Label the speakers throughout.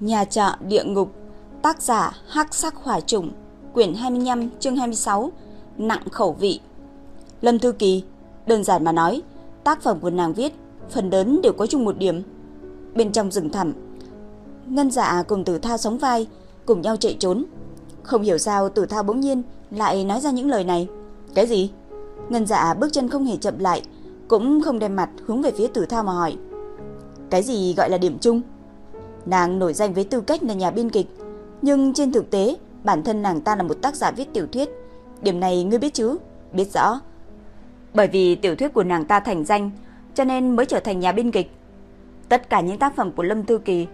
Speaker 1: Nhà trọ địa ngục, Tác giả Hắc Sắc Hỏa Trùng Quyển 25 chương 26 Nặng khẩu vị. Lâm Thư Kỳ Đơn giản mà nói, Tác phẩm của nàng viết, Phần lớn đều có chung một điểm. Bên trong rừng thẳm, Ngân dạ cùng tử thao sống vai, Cùng nhau chạy trốn. Không hiểu sao tử thao bỗng nhiên Lại nói ra những lời này. Cái gì? Ngân dạ bước chân không hề chậm lại, Cũng không đem mặt hướng về phía tử thao mà hỏi. Cái gì gọi là điểm chung? Nàng nổi danh với tư cách là nhà biên kịch, nhưng trên thực tế, bản thân nàng ta là một tác giả viết tiểu thuyết. Điểm này ngươi biết chứ? Biết rõ. Bởi vì tiểu thuyết của nàng ta thành danh, cho nên mới trở thành nhà biên kịch. Tất cả những tác phẩm của Lâm Thư Kỳ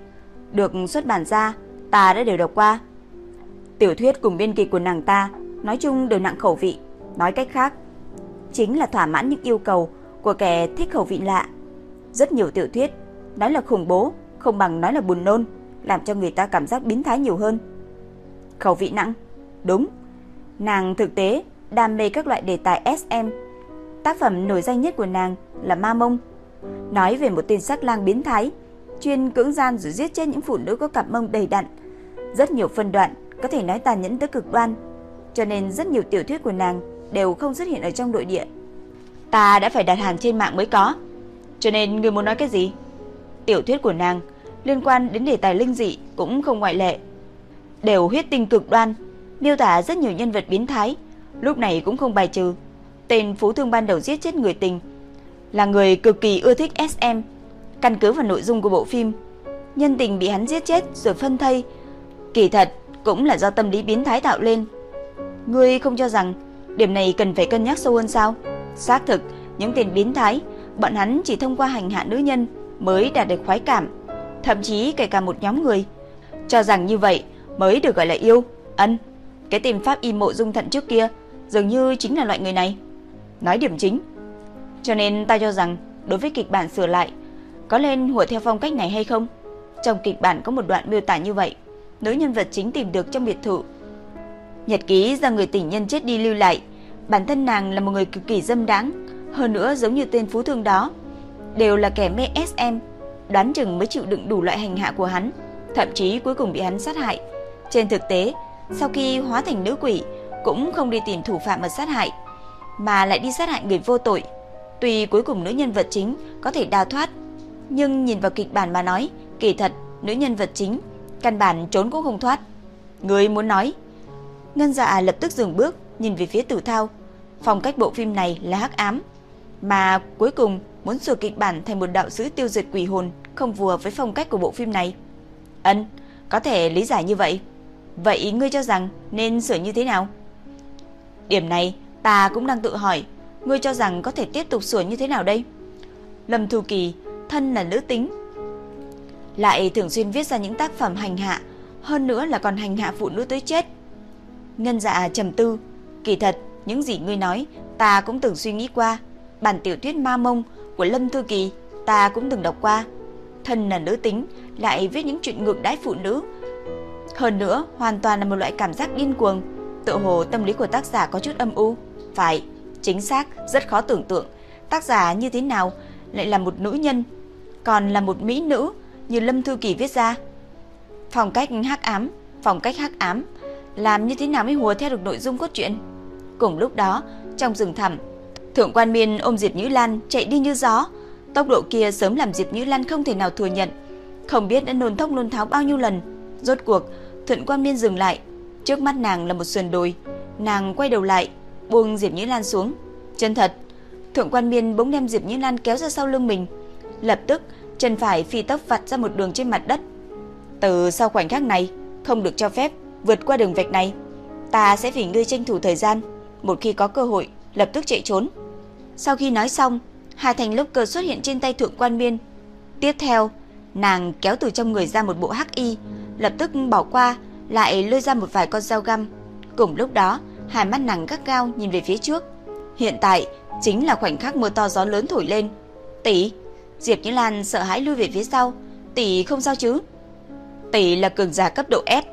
Speaker 1: được xuất bản ra, ta đã đều đọc qua. Tiểu thuyết cùng biên kịch của nàng ta nói chung đều nặng khẩu vị, nói cách khác, chính là thỏa mãn những yêu cầu của kẻ thích khẩu vị lạ. Rất nhiều tiểu thuyết nói là khủng bố, không bằng nói là buồn nôn, làm cho người ta cảm giác biến thái nhiều hơn. Khẩu vị nặng, đúng. Nàng thực tế đam mê các loại đề tài SM. Tác phẩm nổi danh nhất của nàng là Ma Mông, nói về một tên sắc lang biến thái, chuyên cưỡng gian rồi giết chết những phụ nữ có cặp mông đầy đặn. Rất nhiều phân đoạn có thể nói tàn nhẫn tới cực đoan, cho nên rất nhiều tiểu thuyết của nàng đều không xuất hiện ở trong nội địa. Ta đã phải đặt hàng trên mạng mới có. Cho nên người muốn nói cái gì? Tiểu thuyết của nàng liên quan đến đề tài linh dị cũng không ngoại lệ. Đều huyết tinh cực đoan, miêu tả rất nhiều nhân vật biến thái, lúc này cũng không bài trừ. Tên phú thương ban đầu giết chết người tình là người cực kỳ ưa thích SM. Căn cứ vào nội dung của bộ phim, nhân tình bị hắn giết chết rồi phân thây, kỳ thật cũng là do tâm lý biến thái tạo lên. Ngươi không cho rằng điểm này cần phải cân nhắc sâu hơn sao? Xác thực, những tên biến thái, bọn hắn chỉ thông qua hành hạ nữ nhân mới đạt được khoái cảm thậm chí kể cả một nhóm người cho rằng như vậy mới được gọi là yêu. Ân, cái tìm pháp y mộ dung thận trước kia dường như chính là loại người này. Nói điểm chính. Cho nên ta cho rằng đối với kịch bản sửa lại, có nên hùa theo phong cách này hay không? Trong kịch bản có một đoạn miêu tả như vậy, nữ nhân vật chính tìm được trong biệt thự. Nhật ký do người tình nhân chết đi lưu lại, bản thân nàng là một người cực kỳ dâm đáng, hơn nữa giống như tên phú thương đó, đều là kẻ mê SM đoán chừng mới chịu đựng đủ loại hành hạ của hắn, thậm chí cuối cùng bị hắn sát hại. Trên thực tế, sau khi hóa thành nữ quỷ, cũng không đi tìm thủ phạm mà sát hại, mà lại đi sát hại người vô tội. Tuy cuối cùng nữ nhân vật chính có thể đào thoát, nhưng nhìn vào kịch bản mà nói, kỳ thật nữ nhân vật chính căn bản trốn cũng không thoát. Người muốn nói? Ngân Dạ lập tức dừng bước, nhìn về phía Tử Thao. Phong cách bộ phim này là hắc ám, mà cuối cùng muốn sửa kịch bản thành một đạo sứ tiêu diệt quỷ hồn không phù hợp với phong cách của bộ phim này. Ân, có thể lý giải như vậy. Vậy ngươi cho rằng nên sửa như thế nào? Điểm này ta cũng đang tự hỏi, ngươi cho rằng có thể tiếp tục sửa như thế nào đây? Lâm Thu Kỳ, thân là nữ tính, lại thường xuyên viết ra những tác phẩm hành hạ, hơn nữa là còn hành hạ phụ nữ tới chết. Ngân dạ trầm tư, kỳ thật, những gì ngươi nói, ta cũng từng suy nghĩ qua. Bản tiểu thuyết ma mông của Lâm Thư Kỳ ta cũng từng đọc qua. Thân là nữ tính, lại viết những chuyện ngược đãi phụ nữ. Hơn nữa, hoàn toàn là một loại cảm giác điên cuồng. Tự hồ tâm lý của tác giả có chút âm u. Phải, chính xác, rất khó tưởng tượng. Tác giả như thế nào lại là một nữ nhân, còn là một mỹ nữ như Lâm Thư Kỳ viết ra. Phong cách hắc ám, phong cách hắc ám, làm như thế nào mới hùa theo được nội dung cốt truyện? Cùng lúc đó, trong rừng thẳm, Thượng quan Miên ôm Diệp Nhữ Lan chạy đi như gió, tốc độ kia sớm làm Diệp Nhữ Lan không thể nào thừa nhận, không biết đã nôn thốc nôn tháo bao nhiêu lần. Rốt cuộc, Thượng quan Miên dừng lại, trước mắt nàng là một sườn đồi, nàng quay đầu lại, buông Diệp Nhữ Lan xuống. Chân thật, Thượng quan Miên bỗng đem Diệp Nhữ Lan kéo ra sau lưng mình, lập tức chân phải phi tốc vạch ra một đường trên mặt đất. Từ sau khoảnh khắc này, không được cho phép vượt qua đường vạch này. Ta sẽ vì ngươi tranh thủ thời gian, một khi có cơ hội, lập tức chạy trốn. Sau khi nói xong, hai thành lốc cờ xuất hiện trên tay thượng quan miên. Tiếp theo, nàng kéo từ trong người ra một bộ hắc y, lập tức bỏ qua, lại lôi ra một vài con dao găm. Cùng lúc đó, hai mắt nàng gắt gao nhìn về phía trước. Hiện tại, chính là khoảnh khắc mưa to gió lớn thổi lên. Tỷ, Diệp Như Lan sợ hãi lui về phía sau. Tỷ không sao chứ? Tỷ là cường giả cấp độ S,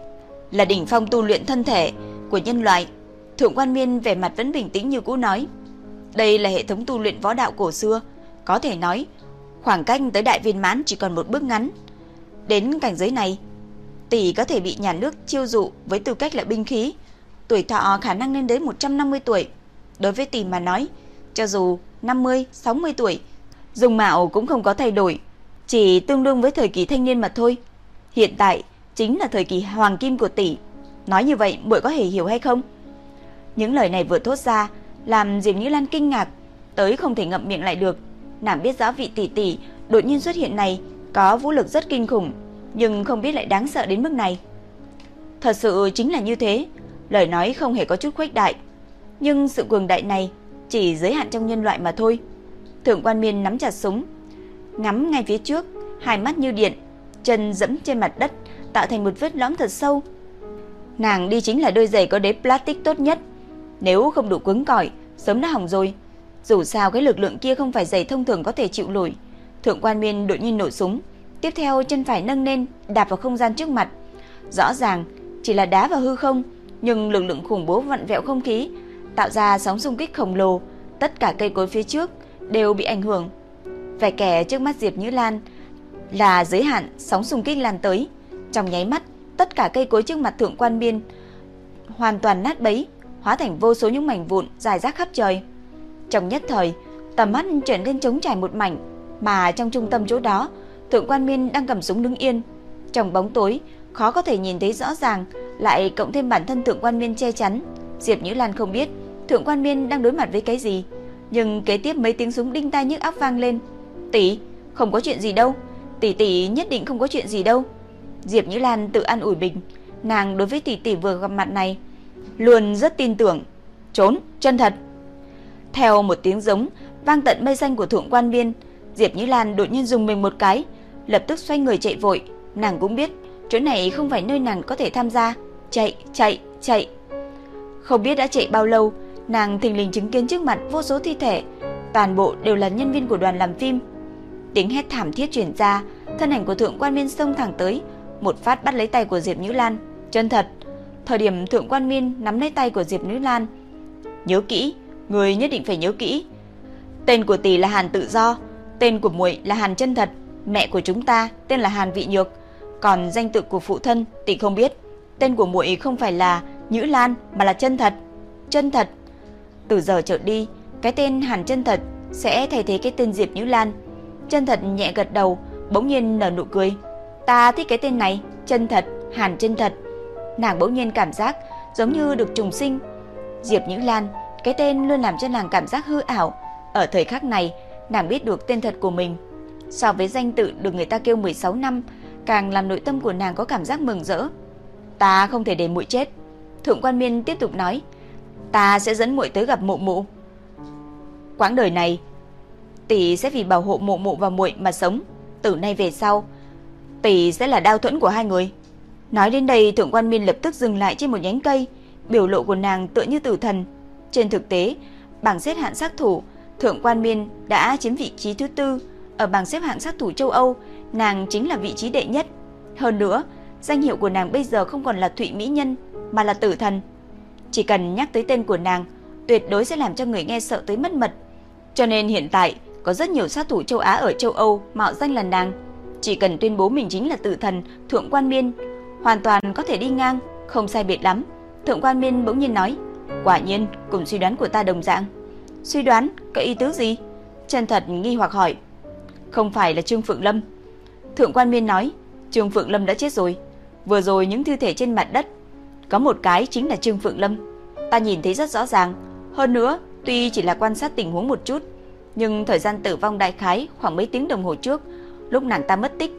Speaker 1: là đỉnh phong tu luyện thân thể của nhân loại. Thượng quan miên vẻ mặt vẫn bình tĩnh như cũ nói. Đây là hệ thống tu luyện võ đạo cổ xưa, có thể nói khoảng cách tới đại viên mãn chỉ còn một bước ngắn. Đến cảnh giới này, tỷ có thể bị nhà nước chiêu dụ với tư cách là binh khí. Tuổi thọ khả năng lên đến 150 tuổi. Đối với tỷ mà nói, cho dù 50, 60 tuổi, dùng mạo cũng không có thay đổi, chỉ tương đương với thời kỳ thanh niên mà thôi. Hiện tại chính là thời kỳ hoàng kim của tỷ. Nói như vậy muội có thể hiểu hay không? Những lời này vừa thốt ra, làm Diệp Như Lan kinh ngạc, tới không thể ngậm miệng lại được. Nàng biết rõ vị tỷ tỷ đột nhiên xuất hiện này có vũ lực rất kinh khủng, nhưng không biết lại đáng sợ đến mức này. Thật sự chính là như thế, lời nói không hề có chút khuếch đại, nhưng sự cường đại này chỉ giới hạn trong nhân loại mà thôi. Thượng quan Miên nắm chặt súng, ngắm ngay phía trước, hai mắt như điện, chân dẫm trên mặt đất, tạo thành một vết lõm thật sâu. Nàng đi chính là đôi giày có đế plastic tốt nhất, nếu không đủ cứng cỏi, sớm đã hỏng rồi. Dù sao cái lực lượng kia không phải giày thông thường có thể chịu nổi. Thượng quan Miên đột nhiên nổ súng, tiếp theo chân phải nâng lên, đạp vào không gian trước mặt. Rõ ràng chỉ là đá vào hư không, nhưng lực lượng khủng bố vặn vẹo không khí, tạo ra sóng xung kích khổng lồ, tất cả cây cối phía trước đều bị ảnh hưởng. Vẻ kẻ trước mắt Diệp Như Lan là giới hạn sóng xung kích lan tới, trong nháy mắt, tất cả cây cối trước mặt Thượng Quan Biên hoàn toàn nát bấy, hóa thành vô số những mảnh vụn dài rác khắp trời. Trong nhất thời, tầm mắt trở nên trống trải một mảnh, mà trong trung tâm chỗ đó, Thượng Quan minh đang cầm súng đứng yên. Trong bóng tối, khó có thể nhìn thấy rõ ràng, lại cộng thêm bản thân Thượng Quan minh che chắn. Diệp Nhữ Lan không biết Thượng Quan Miên đang đối mặt với cái gì, nhưng kế tiếp mấy tiếng súng đinh tai nhức óc vang lên. "Tỷ, không có chuyện gì đâu, tỷ tỷ nhất định không có chuyện gì đâu." Diệp Nhữ Lan tự an ủi mình, nàng đối với tỷ tỷ vừa gặp mặt này luôn rất tin tưởng. Trốn, chân thật. Theo một tiếng giống vang tận mây xanh của thượng quan viên, Diệp Như Lan đột nhiên dùng mình một cái, lập tức xoay người chạy vội. Nàng cũng biết, chỗ này không phải nơi nàng có thể tham gia. Chạy, chạy, chạy. Không biết đã chạy bao lâu, nàng thình lình chứng kiến trước mặt vô số thi thể, toàn bộ đều là nhân viên của đoàn làm phim. Tiếng hét thảm thiết truyền ra, thân ảnh của thượng quan viên xông thẳng tới, một phát bắt lấy tay của Diệp Như Lan. Chân thật, Thời điểm Thượng Quan Miên nắm lấy tay của Diệp Nữ Lan, "Nhớ kỹ, người nhất định phải nhớ kỹ. Tên của tỷ là Hàn Tự Do, tên của muội là Hàn Chân Thật, mẹ của chúng ta tên là Hàn Vị Nhược, còn danh tự của phụ thân tỷ không biết. Tên của muội không phải là Nhữ Lan mà là Chân Thật. Chân Thật. Từ giờ trở đi, cái tên Hàn Chân Thật sẽ thay thế cái tên Diệp Nhữ Lan." Chân Thật nhẹ gật đầu, bỗng nhiên nở nụ cười. "Ta thích cái tên này, Chân Thật, Hàn Chân Thật." Nàng bỗng nhiên cảm giác giống như được trùng sinh. Diệp Nhữ Lan, cái tên luôn làm cho nàng cảm giác hư ảo. Ở thời khắc này, nàng biết được tên thật của mình. So với danh tự được người ta kêu 16 năm, càng làm nội tâm của nàng có cảm giác mừng rỡ. Ta không thể để muội chết. Thượng quan Miên tiếp tục nói, ta sẽ dẫn muội tới gặp mụ mụ. Quãng đời này, tỷ sẽ vì bảo hộ mụ mụ và muội mà sống. Từ nay về sau, tỷ sẽ là đao thuẫn của hai người. Nói đến đây, Thượng quan Miên lập tức dừng lại trên một nhánh cây, biểu lộ của nàng tựa như tử thần. Trên thực tế, bảng xếp hạng sát thủ, Thượng quan Miên đã chiếm vị trí thứ tư, ở bảng xếp hạng sát thủ châu Âu, nàng chính là vị trí đệ nhất. Hơn nữa, danh hiệu của nàng bây giờ không còn là Thụy Mỹ Nhân, mà là Tử Thần. Chỉ cần nhắc tới tên của nàng, tuyệt đối sẽ làm cho người nghe sợ tới mất mật. Cho nên hiện tại, có rất nhiều sát thủ châu Á ở châu Âu mạo danh là nàng. Chỉ cần tuyên bố mình chính là tử thần, thượng quan miên, hoàn toàn có thể đi ngang, không sai biệt lắm. Thượng quan Miên bỗng nhiên nói, quả nhiên cùng suy đoán của ta đồng dạng. Suy đoán, có ý tứ gì? Chân thật nghi hoặc hỏi. Không phải là Trương Phượng Lâm. Thượng quan Miên nói, Trương Phượng Lâm đã chết rồi. Vừa rồi những thi thể trên mặt đất, có một cái chính là Trương Phượng Lâm. Ta nhìn thấy rất rõ ràng. Hơn nữa, tuy chỉ là quan sát tình huống một chút, nhưng thời gian tử vong đại khái khoảng mấy tiếng đồng hồ trước, lúc nàng ta mất tích,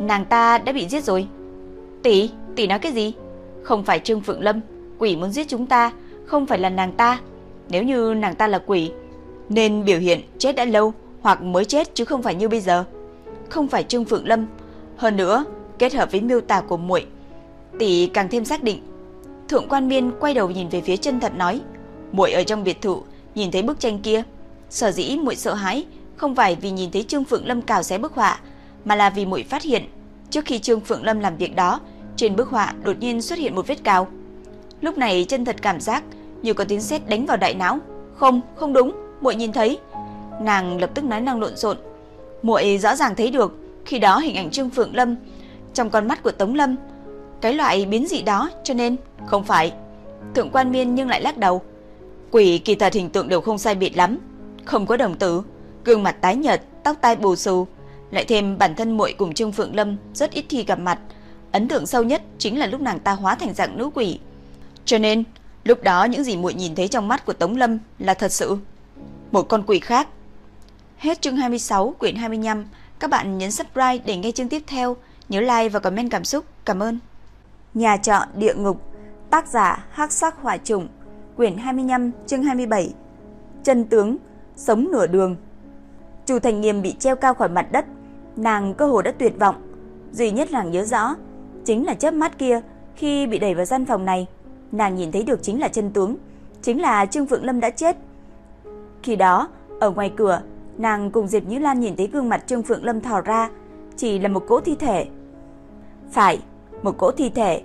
Speaker 1: nàng ta đã bị giết rồi. Tỷ, tỷ nói cái gì? Không phải Trương Phượng Lâm, quỷ muốn giết chúng ta, không phải là nàng ta. Nếu như nàng ta là quỷ, nên biểu hiện chết đã lâu hoặc mới chết chứ không phải như bây giờ. Không phải Trương Phượng Lâm, hơn nữa, kết hợp với miêu tả của muội, tỷ càng thêm xác định. Thượng Quan Miên quay đầu nhìn về phía chân thật nói, muội ở trong biệt thự nhìn thấy bức tranh kia, sở dĩ muội sợ hãi không phải vì nhìn thấy Trương Phượng Lâm cào xé bức họa, mà là vì muội phát hiện trước khi Trương Phượng Lâm làm việc đó, trên bức họa đột nhiên xuất hiện một vết cào. Lúc này chân thật cảm giác như có tiếng sét đánh vào đại não. Không, không đúng, muội nhìn thấy. Nàng lập tức nói năng lộn xộn. Muội rõ ràng thấy được khi đó hình ảnh Trương Phượng Lâm trong con mắt của Tống Lâm cái loại biến dị đó, cho nên không phải. Thượng quan Miên nhưng lại lắc đầu. Quỷ kỳ thật hình tượng đều không sai biệt lắm, không có đồng tử, gương mặt tái nhợt, tóc tai bù xù, lại thêm bản thân muội cùng Trương Phượng Lâm rất ít khi gặp mặt, ấn tượng sâu nhất chính là lúc nàng ta hóa thành dạng nữ quỷ. Cho nên, lúc đó những gì muội nhìn thấy trong mắt của Tống Lâm là thật sự một con quỷ khác. Hết chương 26, quyển 25. Các bạn nhấn subscribe để nghe chương tiếp theo. Nhớ like và comment cảm xúc. Cảm ơn. Nhà trọ địa ngục, tác giả Hắc Sắc Hỏa Trùng, quyển 25, chương 27. Chân tướng, sống nửa đường. Chu Thành Nghiêm bị treo cao khỏi mặt đất, nàng cơ hồ đã tuyệt vọng. Duy nhất nàng nhớ rõ chính là chớp mắt kia khi bị đẩy vào gian phòng này, nàng nhìn thấy được chính là chân tướng, chính là Trương Phượng Lâm đã chết. Khi đó, ở ngoài cửa, nàng cùng Diệp Như Lan nhìn thấy gương mặt Trương Phượng Lâm thò ra, chỉ là một cỗ thi thể. Phải, một cỗ thi thể.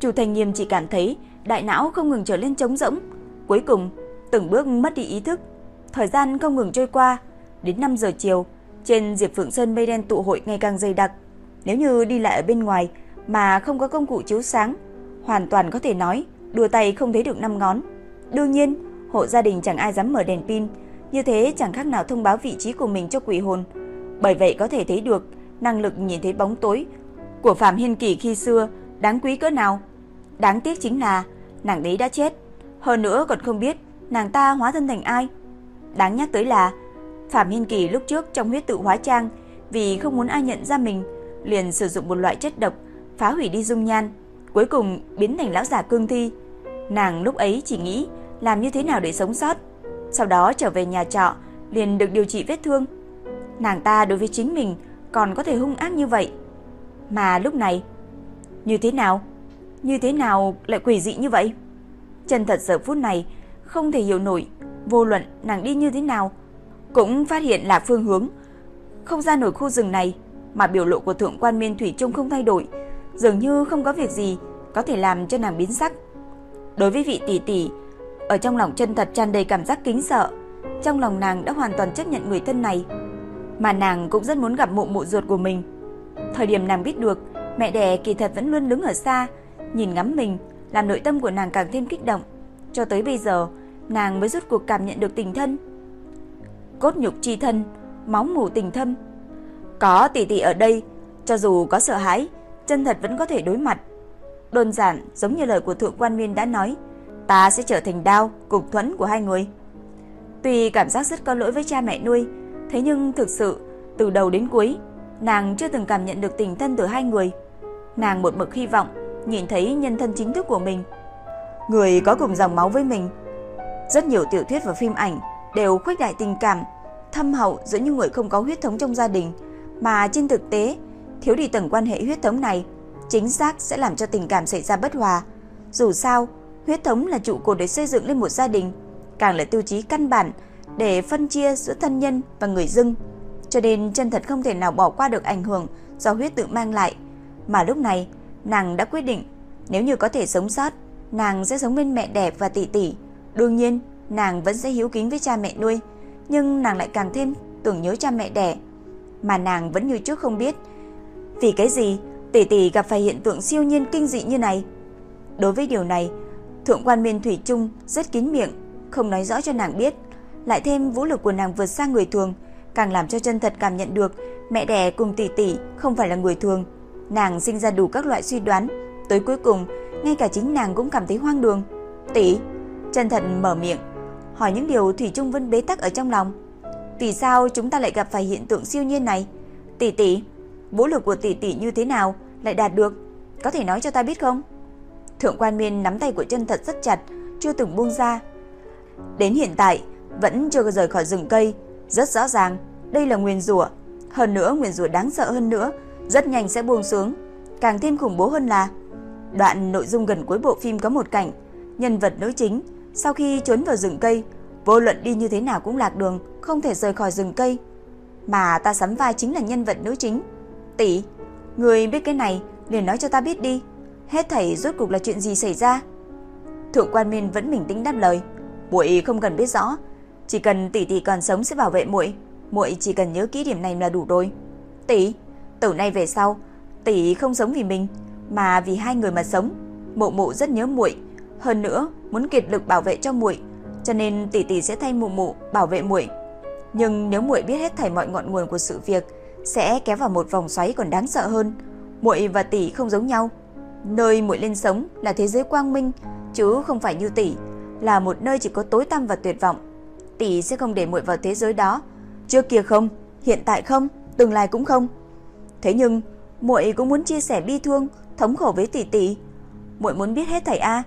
Speaker 1: Chu Thành Nghiêm chỉ cảm thấy đại não không ngừng trở lên trống rỗng, cuối cùng từng bước mất đi ý thức. Thời gian không ngừng trôi qua, đến 5 giờ chiều, trên Diệp Phượng Sơn mây đen tụ hội ngày càng dày đặc. Nếu như đi lại ở bên ngoài mà không có công cụ chiếu sáng, hoàn toàn có thể nói đùa tay không thấy được năm ngón. Đương nhiên, hộ gia đình chẳng ai dám mở đèn pin, như thế chẳng khác nào thông báo vị trí của mình cho quỷ hồn. Bởi vậy có thể thấy được năng lực nhìn thấy bóng tối của Phạm Hiên Kỳ khi xưa đáng quý cỡ nào. Đáng tiếc chính là nàng đấy đã chết, hơn nữa còn không biết nàng ta hóa thân thành ai. Đáng nhắc tới là Phạm Hiên Kỳ lúc trước trong huyết tự hóa trang vì không muốn ai nhận ra mình, liền sử dụng một loại chất độc phá hủy đi dung nhan, cuối cùng biến thành lão già cương thi. Nàng lúc ấy chỉ nghĩ làm như thế nào để sống sót. Sau đó trở về nhà trọ, liền được điều trị vết thương. Nàng ta đối với chính mình còn có thể hung ác như vậy. Mà lúc này, như thế nào? Như thế nào lại quỷ dị như vậy? Chân thật giờ phút này không thể hiểu nổi, vô luận nàng đi như thế nào, cũng phát hiện là phương hướng. Không ra nổi khu rừng này, mà biểu lộ của thượng quan miên thủy trung không thay đổi, dường như không có việc gì có thể làm cho nàng biến sắc. Đối với vị tỷ tỷ, ở trong lòng chân thật tràn đầy cảm giác kính sợ, trong lòng nàng đã hoàn toàn chấp nhận người thân này, mà nàng cũng rất muốn gặp mụ mụ ruột của mình. Thời điểm nàng biết được, mẹ đẻ kỳ thật vẫn luôn đứng ở xa, nhìn ngắm mình, làm nội tâm của nàng càng thêm kích động. Cho tới bây giờ, nàng mới rút cuộc cảm nhận được tình thân. Cốt nhục chi thân, máu mủ tình thâm. Có tỷ tỷ ở đây, cho dù có sợ hãi, chân thật vẫn có thể đối mặt. Đơn giản giống như lời của Thượng Quan Miên đã nói, ta sẽ trở thành đao, cục thuẫn của hai người. Tuy cảm giác rất có lỗi với cha mẹ nuôi, thế nhưng thực sự từ đầu đến cuối, nàng chưa từng cảm nhận được tình thân từ hai người. Nàng một mực hy vọng nhìn thấy nhân thân chính thức của mình. Người có cùng dòng máu với mình. Rất nhiều tiểu thuyết và phim ảnh đều khuếch đại tình cảm thâm hậu giữa những người không có huyết thống trong gia đình, mà trên thực tế, thiếu đi tầng quan hệ huyết thống này, chính xác sẽ làm cho tình cảm xảy ra bất hòa. Dù sao, huyết thống là trụ cột để xây dựng lên một gia đình, càng là tiêu chí căn bản để phân chia giữa thân nhân và người dưng. Cho nên chân thật không thể nào bỏ qua được ảnh hưởng do huyết tự mang lại. Mà lúc này, nàng đã quyết định, nếu như có thể sống sót, nàng sẽ sống bên mẹ đẻ và tỷ tỷ. Đương nhiên, nàng vẫn sẽ hiếu kính với cha mẹ nuôi, nhưng nàng lại càng thêm tưởng nhớ cha mẹ đẻ. Mà nàng vẫn như trước không biết, vì cái gì tỷ tỷ gặp phải hiện tượng siêu nhiên kinh dị như này. Đối với điều này, Thượng quan Miên Thủy Trung rất kín miệng, không nói rõ cho nàng biết, lại thêm vũ lực của nàng vượt xa người thường, càng làm cho chân thật cảm nhận được mẹ đẻ cùng tỷ tỷ không phải là người thường. Nàng sinh ra đủ các loại suy đoán, tới cuối cùng, ngay cả chính nàng cũng cảm thấy hoang đường. "Tỷ?" Chân thật mở miệng, hỏi những điều Thủy Trung vẫn bế tắc ở trong lòng. "Vì sao chúng ta lại gặp phải hiện tượng siêu nhiên này?" "Tỷ tỷ, vũ lực của tỷ tỷ như thế nào lại đạt được, có thể nói cho ta biết không?" Thượng quan Miên nắm tay của chân thật rất chặt, chưa từng buông ra. Đến hiện tại, vẫn chưa rời khỏi rừng cây, rất rõ ràng, đây là nguyên rủa. Hơn nữa, nguyên rủa đáng sợ hơn nữa, rất nhanh sẽ buông xuống. Càng thêm khủng bố hơn là, đoạn nội dung gần cuối bộ phim có một cảnh, nhân vật nữ chính, sau khi trốn vào rừng cây, vô luận đi như thế nào cũng lạc đường, không thể rời khỏi rừng cây. Mà ta sắm vai chính là nhân vật nữ chính. Tỷ, người biết cái này, liền nói cho ta biết đi hết thảy rốt cuộc là chuyện gì xảy ra? Thượng quan Miên vẫn bình tĩnh đáp lời, muội không cần biết rõ, chỉ cần tỷ tỷ còn sống sẽ bảo vệ muội, muội chỉ cần nhớ kỹ điểm này là đủ rồi. Tỷ, từ nay về sau, tỷ không sống vì mình, mà vì hai người mà sống. Mụ mụ rất nhớ muội, hơn nữa muốn kiệt lực bảo vệ cho muội, cho nên tỷ tỷ sẽ thay mụ mụ bảo vệ muội. Nhưng nếu muội biết hết thảy mọi ngọn nguồn của sự việc, sẽ kéo vào một vòng xoáy còn đáng sợ hơn. Muội và tỷ không giống nhau. Nơi muội lên sống là thế giới quang minh, chứ không phải như tỷ, là một nơi chỉ có tối tăm và tuyệt vọng. Tỷ sẽ không để muội vào thế giới đó. Trước kia không, hiện tại không, tương lai cũng không. Thế nhưng, muội cũng muốn chia sẻ bi thương, thống khổ với tỷ tỷ. Muội muốn biết hết thầy a.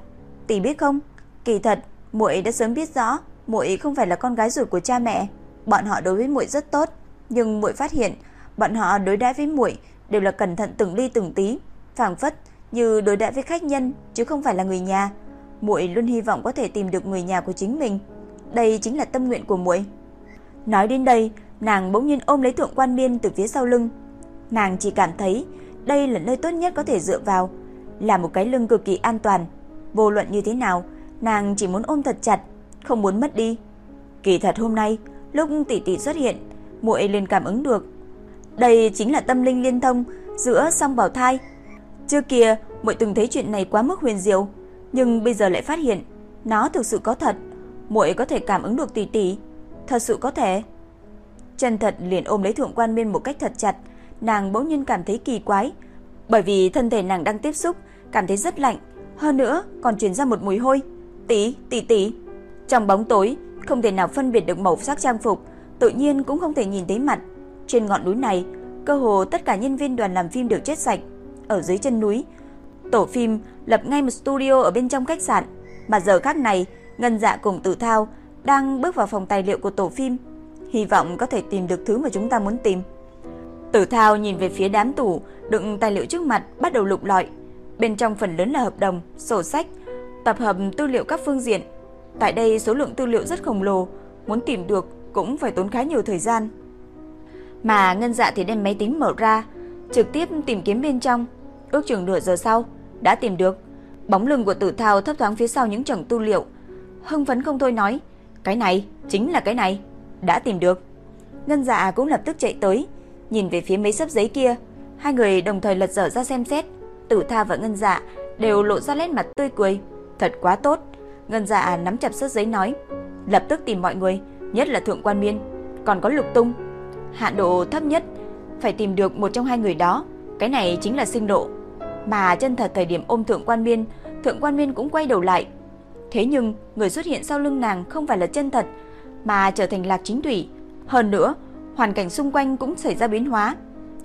Speaker 1: Tỷ biết không? Kỳ thật, muội đã sớm biết rõ, muội không phải là con gái ruột của cha mẹ. Bọn họ đối với muội rất tốt, nhưng muội phát hiện, bọn họ đối đãi với muội đều là cẩn thận từng ly từng tí, phảng phất như đối đãi với khách nhân chứ không phải là người nhà. Muội luôn hy vọng có thể tìm được người nhà của chính mình. Đây chính là tâm nguyện của muội. Nói đến đây, nàng bỗng nhiên ôm lấy Thượng Quan Miên từ phía sau lưng. Nàng chỉ cảm thấy đây là nơi tốt nhất có thể dựa vào, là một cái lưng cực kỳ an toàn. Vô luận như thế nào, nàng chỉ muốn ôm thật chặt, không muốn mất đi. Kỳ thật hôm nay, lúc tỷ tỷ xuất hiện, muội liền cảm ứng được. Đây chính là tâm linh liên thông giữa song bào thai. Trước kia, muội từng thấy chuyện này quá mức huyền diệu, nhưng bây giờ lại phát hiện nó thực sự có thật. Muội có thể cảm ứng được tỷ tỷ, thật sự có thể. Chân thật liền ôm lấy Thượng Quan Miên một cách thật chặt, nàng bỗng nhiên cảm thấy kỳ quái, bởi vì thân thể nàng đang tiếp xúc, cảm thấy rất lạnh, hơn nữa còn truyền ra một mùi hôi. Tỷ, tỷ tỷ. Trong bóng tối, không thể nào phân biệt được màu sắc trang phục, tự nhiên cũng không thể nhìn thấy mặt. Trên ngọn núi này, cơ hồ tất cả nhân viên đoàn làm phim đều chết sạch. Ở dưới chân núi, tổ phim lập ngay một studio ở bên trong khách sạn, mà giờ khắc này, Ngân Dạ cùng Tử Thao đang bước vào phòng tài liệu của tổ phim, hy vọng có thể tìm được thứ mà chúng ta muốn tìm. Tử Thao nhìn về phía đám tủ đựng tài liệu trước mặt, bắt đầu lục lọi. Bên trong phần lớn là hợp đồng, sổ sách, tập hợp tư liệu các phương diện. Tại đây số lượng tư liệu rất khổng lồ, muốn tìm được cũng phải tốn khá nhiều thời gian. Mà Ngân Dạ thì đem máy tính mở ra, trực tiếp tìm kiếm bên trong. Ước chừng nửa giờ sau, đã tìm được. Bóng lưng của Tử Thao thấp thoáng phía sau những chồng tư liệu. Hưng phấn không thôi nói, cái này, chính là cái này. Đã tìm được. Ngân Dạ cũng lập tức chạy tới, nhìn về phía mấy sấp giấy kia. Hai người đồng thời lật dở ra xem xét. Tử Thao và Ngân Dạ đều lộ ra nét mặt tươi cười. Thật quá tốt. Ngân Dạ nắm chặt sấp giấy nói, lập tức tìm mọi người, nhất là Thượng Quan Miên, còn có Lục Tung. Hạn độ thấp nhất phải tìm được một trong hai người đó, cái này chính là sinh lộ. Mà chân thật thời điểm ôm Thượng Quan Miên, Thượng Quan Miên cũng quay đầu lại. Thế nhưng, người xuất hiện sau lưng nàng không phải là chân thật, mà trở thành Lạc Chính Thủy. Hơn nữa, hoàn cảnh xung quanh cũng xảy ra biến hóa,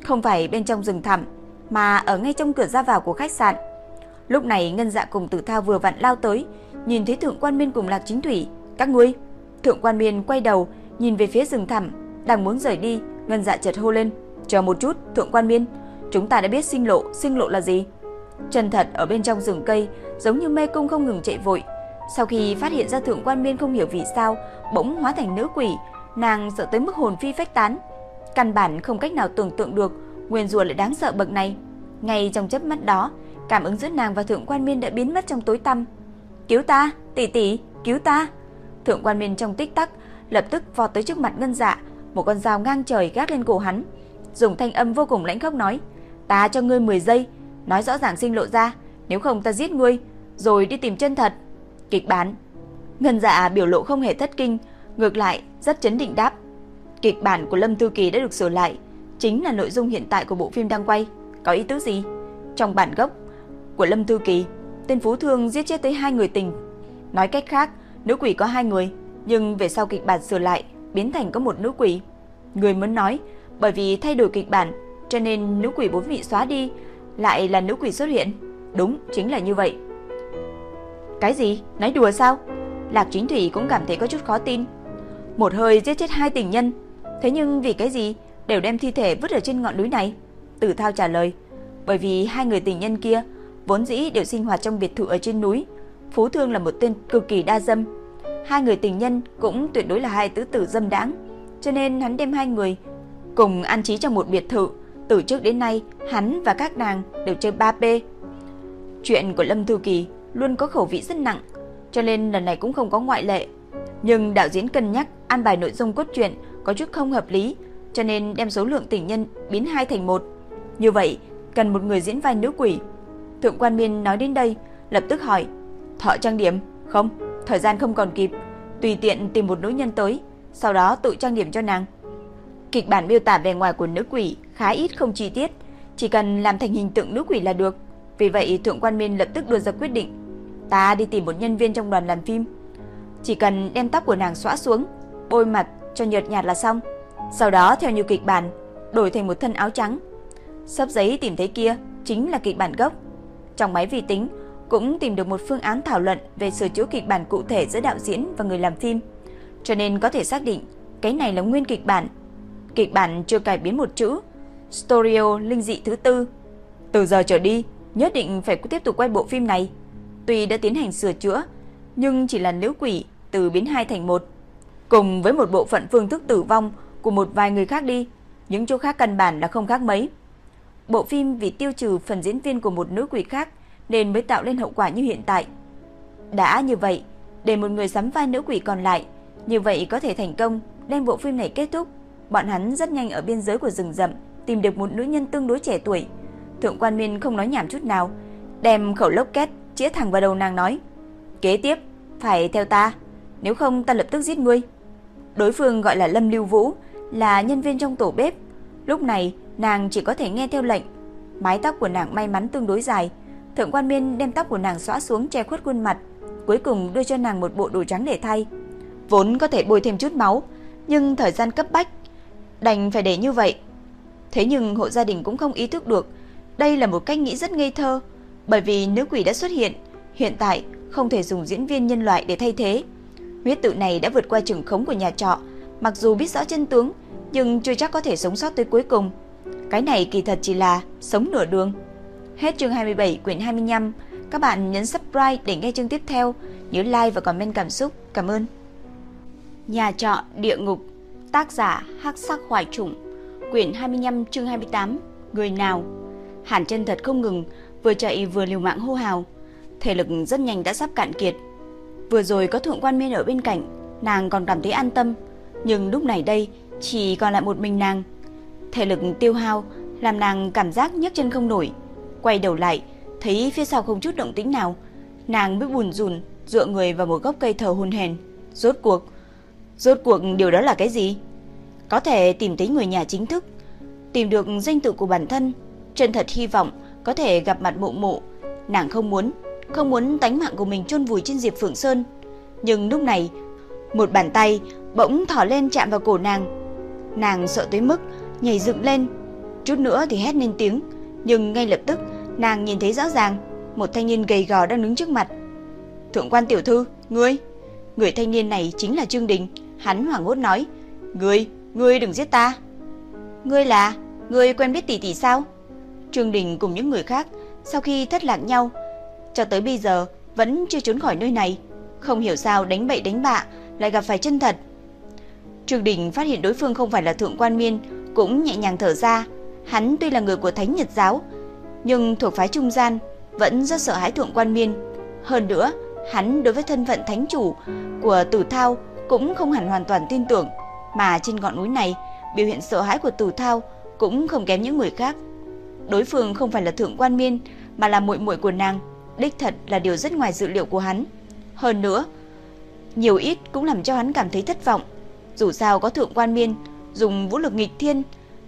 Speaker 1: không phải bên trong rừng thẳm, mà ở ngay trong cửa ra vào của khách sạn. Lúc này Ngân Dạ cùng Tử Thao vừa vặn lao tới, nhìn thấy Thượng Quan Miên cùng Lạc Chính Thủy, các ngươi. Thượng Quan Miên quay đầu, nhìn về phía rừng thẳm, đang muốn rời đi, Ngân Dạ chợt hô lên, "Chờ một chút, Thượng Quan Miên, chúng ta đã biết sinh lộ, sinh lộ là gì?" Chân thật ở bên trong rừng cây, giống như mê cung không ngừng chạy vội. Sau khi phát hiện ra Thượng Quan Miên không hiểu vì sao bỗng hóa thành nữ quỷ, nàng sợ tới mức hồn phi phách tán. Căn bản không cách nào tưởng tượng được nguyên rùa lại đáng sợ bậc này. Ngay trong chớp mắt đó, cảm ứng giữa nàng và Thượng Quan Miên đã biến mất trong tối tăm. "Cứu ta, tỷ tỷ, cứu ta!" Thượng Quan Miên trong tích tắc lập tức vọt tới trước mặt Ngân Dạ, một con dao ngang trời gác lên cổ hắn, dùng thanh âm vô cùng lãnh khốc nói: "Ta cho ngươi 10 giây, nói rõ ràng sinh lộ ra, nếu không ta giết ngươi, rồi đi tìm chân thật." Kịch bản. Ngân Dạ biểu lộ không hề thất kinh, ngược lại rất chấn định đáp: "Kịch bản của Lâm Tư Kỳ đã được sửa lại, chính là nội dung hiện tại của bộ phim đang quay, có ý tứ gì?" Trong bản gốc của Lâm Tư Kỳ, tên phú thương giết chết tới hai người tình. Nói cách khác, nữ quỷ có hai người, nhưng về sau kịch bản sửa lại, biến thành có một nữ quỷ. Người muốn nói, bởi vì thay đổi kịch bản, cho nên nữ quỷ bốn vị xóa đi, lại là nữ quỷ xuất hiện. Đúng, chính là như vậy. Cái gì? Nói đùa sao? Lạc Chính Thủy cũng cảm thấy có chút khó tin. Một hơi giết chết hai tình nhân, thế nhưng vì cái gì đều đem thi thể vứt ở trên ngọn núi này? Tử Thao trả lời, bởi vì hai người tình nhân kia vốn dĩ đều sinh hoạt trong biệt thự ở trên núi. Phú Thương là một tên cực kỳ đa dâm. Hai người tình nhân cũng tuyệt đối là hai tứ tử dâm đáng, cho nên hắn đem hai người cùng an trí trong một biệt thự. Từ trước đến nay, hắn và các nàng đều chơi 3P. Chuyện của Lâm Thư Kỳ luôn có khẩu vị rất nặng, cho nên lần này cũng không có ngoại lệ. Nhưng đạo diễn cân nhắc an bài nội dung cốt truyện có chút không hợp lý, cho nên đem số lượng tình nhân biến hai thành một. Như vậy, cần một người diễn vai nữ quỷ. Thượng quan miên nói đến đây, lập tức hỏi, thợ trang điểm? Không, thời gian không còn kịp, tùy tiện tìm một nữ nhân tới, sau đó tự trang điểm cho nàng. Kịch bản miêu tả vẻ ngoài của nữ quỷ khá ít không chi tiết, chỉ cần làm thành hình tượng nữ quỷ là được. Vì vậy Thượng quan Miên lập tức đưa ra quyết định, ta đi tìm một nhân viên trong đoàn làm phim, chỉ cần đem tóc của nàng xõa xuống, bôi mặt cho nhợt nhạt là xong. Sau đó theo như kịch bản, đổi thành một thân áo trắng. Sắp giấy tìm thấy kia chính là kịch bản gốc. Trong máy vi tính cũng tìm được một phương án thảo luận về sửa chữa kịch bản cụ thể giữa đạo diễn và người làm phim, cho nên có thể xác định cái này là nguyên kịch bản. Kịch bản chưa cải biến một chữ. Storio linh dị thứ tư. Từ giờ trở đi, nhất định phải tiếp tục quay bộ phim này. Tuy đã tiến hành sửa chữa, nhưng chỉ là liễu quỷ từ biến hai thành một. Cùng với một bộ phận phương thức tử vong của một vài người khác đi, những chỗ khác căn bản là không khác mấy. Bộ phim vì tiêu trừ phần diễn viên của một nữ quỷ khác nên mới tạo lên hậu quả như hiện tại. Đã như vậy, để một người sắm vai nữ quỷ còn lại, như vậy có thể thành công đem bộ phim này kết thúc. Bọn hắn rất nhanh ở biên giới của rừng rậm tìm được một nữ nhân tương đối trẻ tuổi. Thượng quan Miên không nói nhảm chút nào, đem khẩu lốc két chĩa thẳng vào đầu nàng nói: "Kế tiếp, phải theo ta, nếu không ta lập tức giết ngươi." Đối phương gọi là Lâm Lưu Vũ, là nhân viên trong tổ bếp. Lúc này, nàng chỉ có thể nghe theo lệnh. Mái tóc của nàng may mắn tương đối dài, Thượng quan Miên đem tóc của nàng xõa xuống che khuất khuôn mặt, cuối cùng đưa cho nàng một bộ đồ trắng để thay. Vốn có thể bôi thêm chút máu, nhưng thời gian cấp bách, đành phải để như vậy. Thế nhưng hộ gia đình cũng không ý thức được, đây là một cách nghĩ rất ngây thơ, bởi vì nữ quỷ đã xuất hiện, hiện tại không thể dùng diễn viên nhân loại để thay thế. Huyết tự này đã vượt qua trường khống của nhà trọ, mặc dù biết rõ chân tướng, nhưng chưa chắc có thể sống sót tới cuối cùng. Cái này kỳ thật chỉ là sống nửa đường. Hết chương 27 quyển 25. Các bạn nhấn subscribe để nghe chương tiếp theo. Nhớ like và comment cảm xúc. Cảm ơn. Nhà trọ địa ngục. Tác giả Hắc Sắc Hoài Trùng. Quyển 25 chương 28 Người nào? Hàn chân thật không ngừng, Vừa chạy vừa liều mạng hô hào. Thể lực rất nhanh đã sắp cạn kiệt. Vừa rồi có thượng quan miên ở bên cạnh, Nàng còn cảm thấy an tâm. Nhưng lúc này đây, Chỉ còn lại một mình nàng. Thể lực tiêu hao, Làm nàng cảm giác nhấc chân không nổi. Quay đầu lại Thấy phía sau không chút động tĩnh nào Nàng mới buồn rùn Dựa người vào một gốc cây thờ hôn hèn Rốt cuộc Rốt cuộc điều đó là cái gì? Có thể tìm thấy người nhà chính thức, tìm được danh tự của bản thân, chân thật hy vọng có thể gặp mặt mụ mụ. Nàng không muốn, không muốn tánh mạng của mình chôn vùi trên Diệp Phượng Sơn. Nhưng lúc này, một bàn tay bỗng thỏ lên chạm vào cổ nàng. Nàng sợ tới mức nhảy dựng lên, chút nữa thì hét lên tiếng, nhưng ngay lập tức nàng nhìn thấy rõ ràng một thanh niên gầy gò đang đứng trước mặt. "Thượng quan tiểu thư, ngươi?" Người thanh niên này chính là Trương Đình. Hắn hoảng hốt nói, Ngươi, ngươi đừng giết ta. Ngươi là, ngươi quen biết tỷ tỷ sao? Trương Đình cùng những người khác, sau khi thất lạc nhau, cho tới bây giờ vẫn chưa trốn khỏi nơi này. Không hiểu sao đánh bậy đánh bạ, lại gặp phải chân thật. Trương Đình phát hiện đối phương không phải là Thượng Quan Miên, cũng nhẹ nhàng thở ra. Hắn tuy là người của Thánh Nhật Giáo, nhưng thuộc phái trung gian, vẫn rất sợ hãi Thượng Quan Miên. Hơn nữa, hắn đối với thân phận thánh chủ của Tử Thao cũng không hẳn hoàn toàn tin tưởng, mà trên ngọn núi này, biểu hiện sợ hãi của Tử Thao cũng không kém những người khác. Đối phương không phải là thượng quan miên, mà là muội muội của nàng, đích thật là điều rất ngoài dự liệu của hắn. Hơn nữa, nhiều ít cũng làm cho hắn cảm thấy thất vọng. Dù sao có thượng quan miên dùng vũ lực nghịch thiên,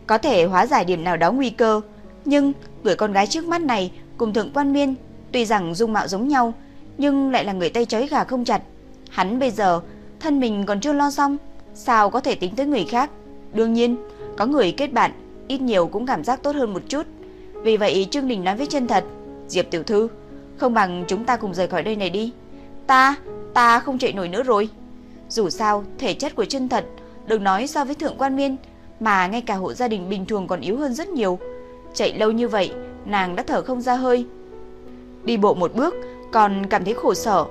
Speaker 1: có thể hóa giải điểm nào đó nguy cơ, nhưng người con gái trước mắt này cùng thượng quan miên tuy rằng dung mạo giống nhau, nhưng lại là người tay trói gà không chặt. Hắn bây giờ thân mình còn chưa lo xong, sao có thể tính tới người khác? Đương nhiên, có người kết bạn, ít nhiều cũng cảm giác tốt hơn một chút. Vì vậy Trương Đình nói với chân thật, Diệp tiểu thư, không bằng chúng ta cùng rời khỏi đây này đi. Ta, ta không chạy nổi nữa rồi. Dù sao, thể chất của chân thật, đừng nói so với thượng quan miên, mà ngay cả hộ gia đình bình thường còn yếu hơn rất nhiều. Chạy lâu như vậy, nàng đã thở không ra hơi. Đi bộ một bước, còn cảm thấy khổ sở.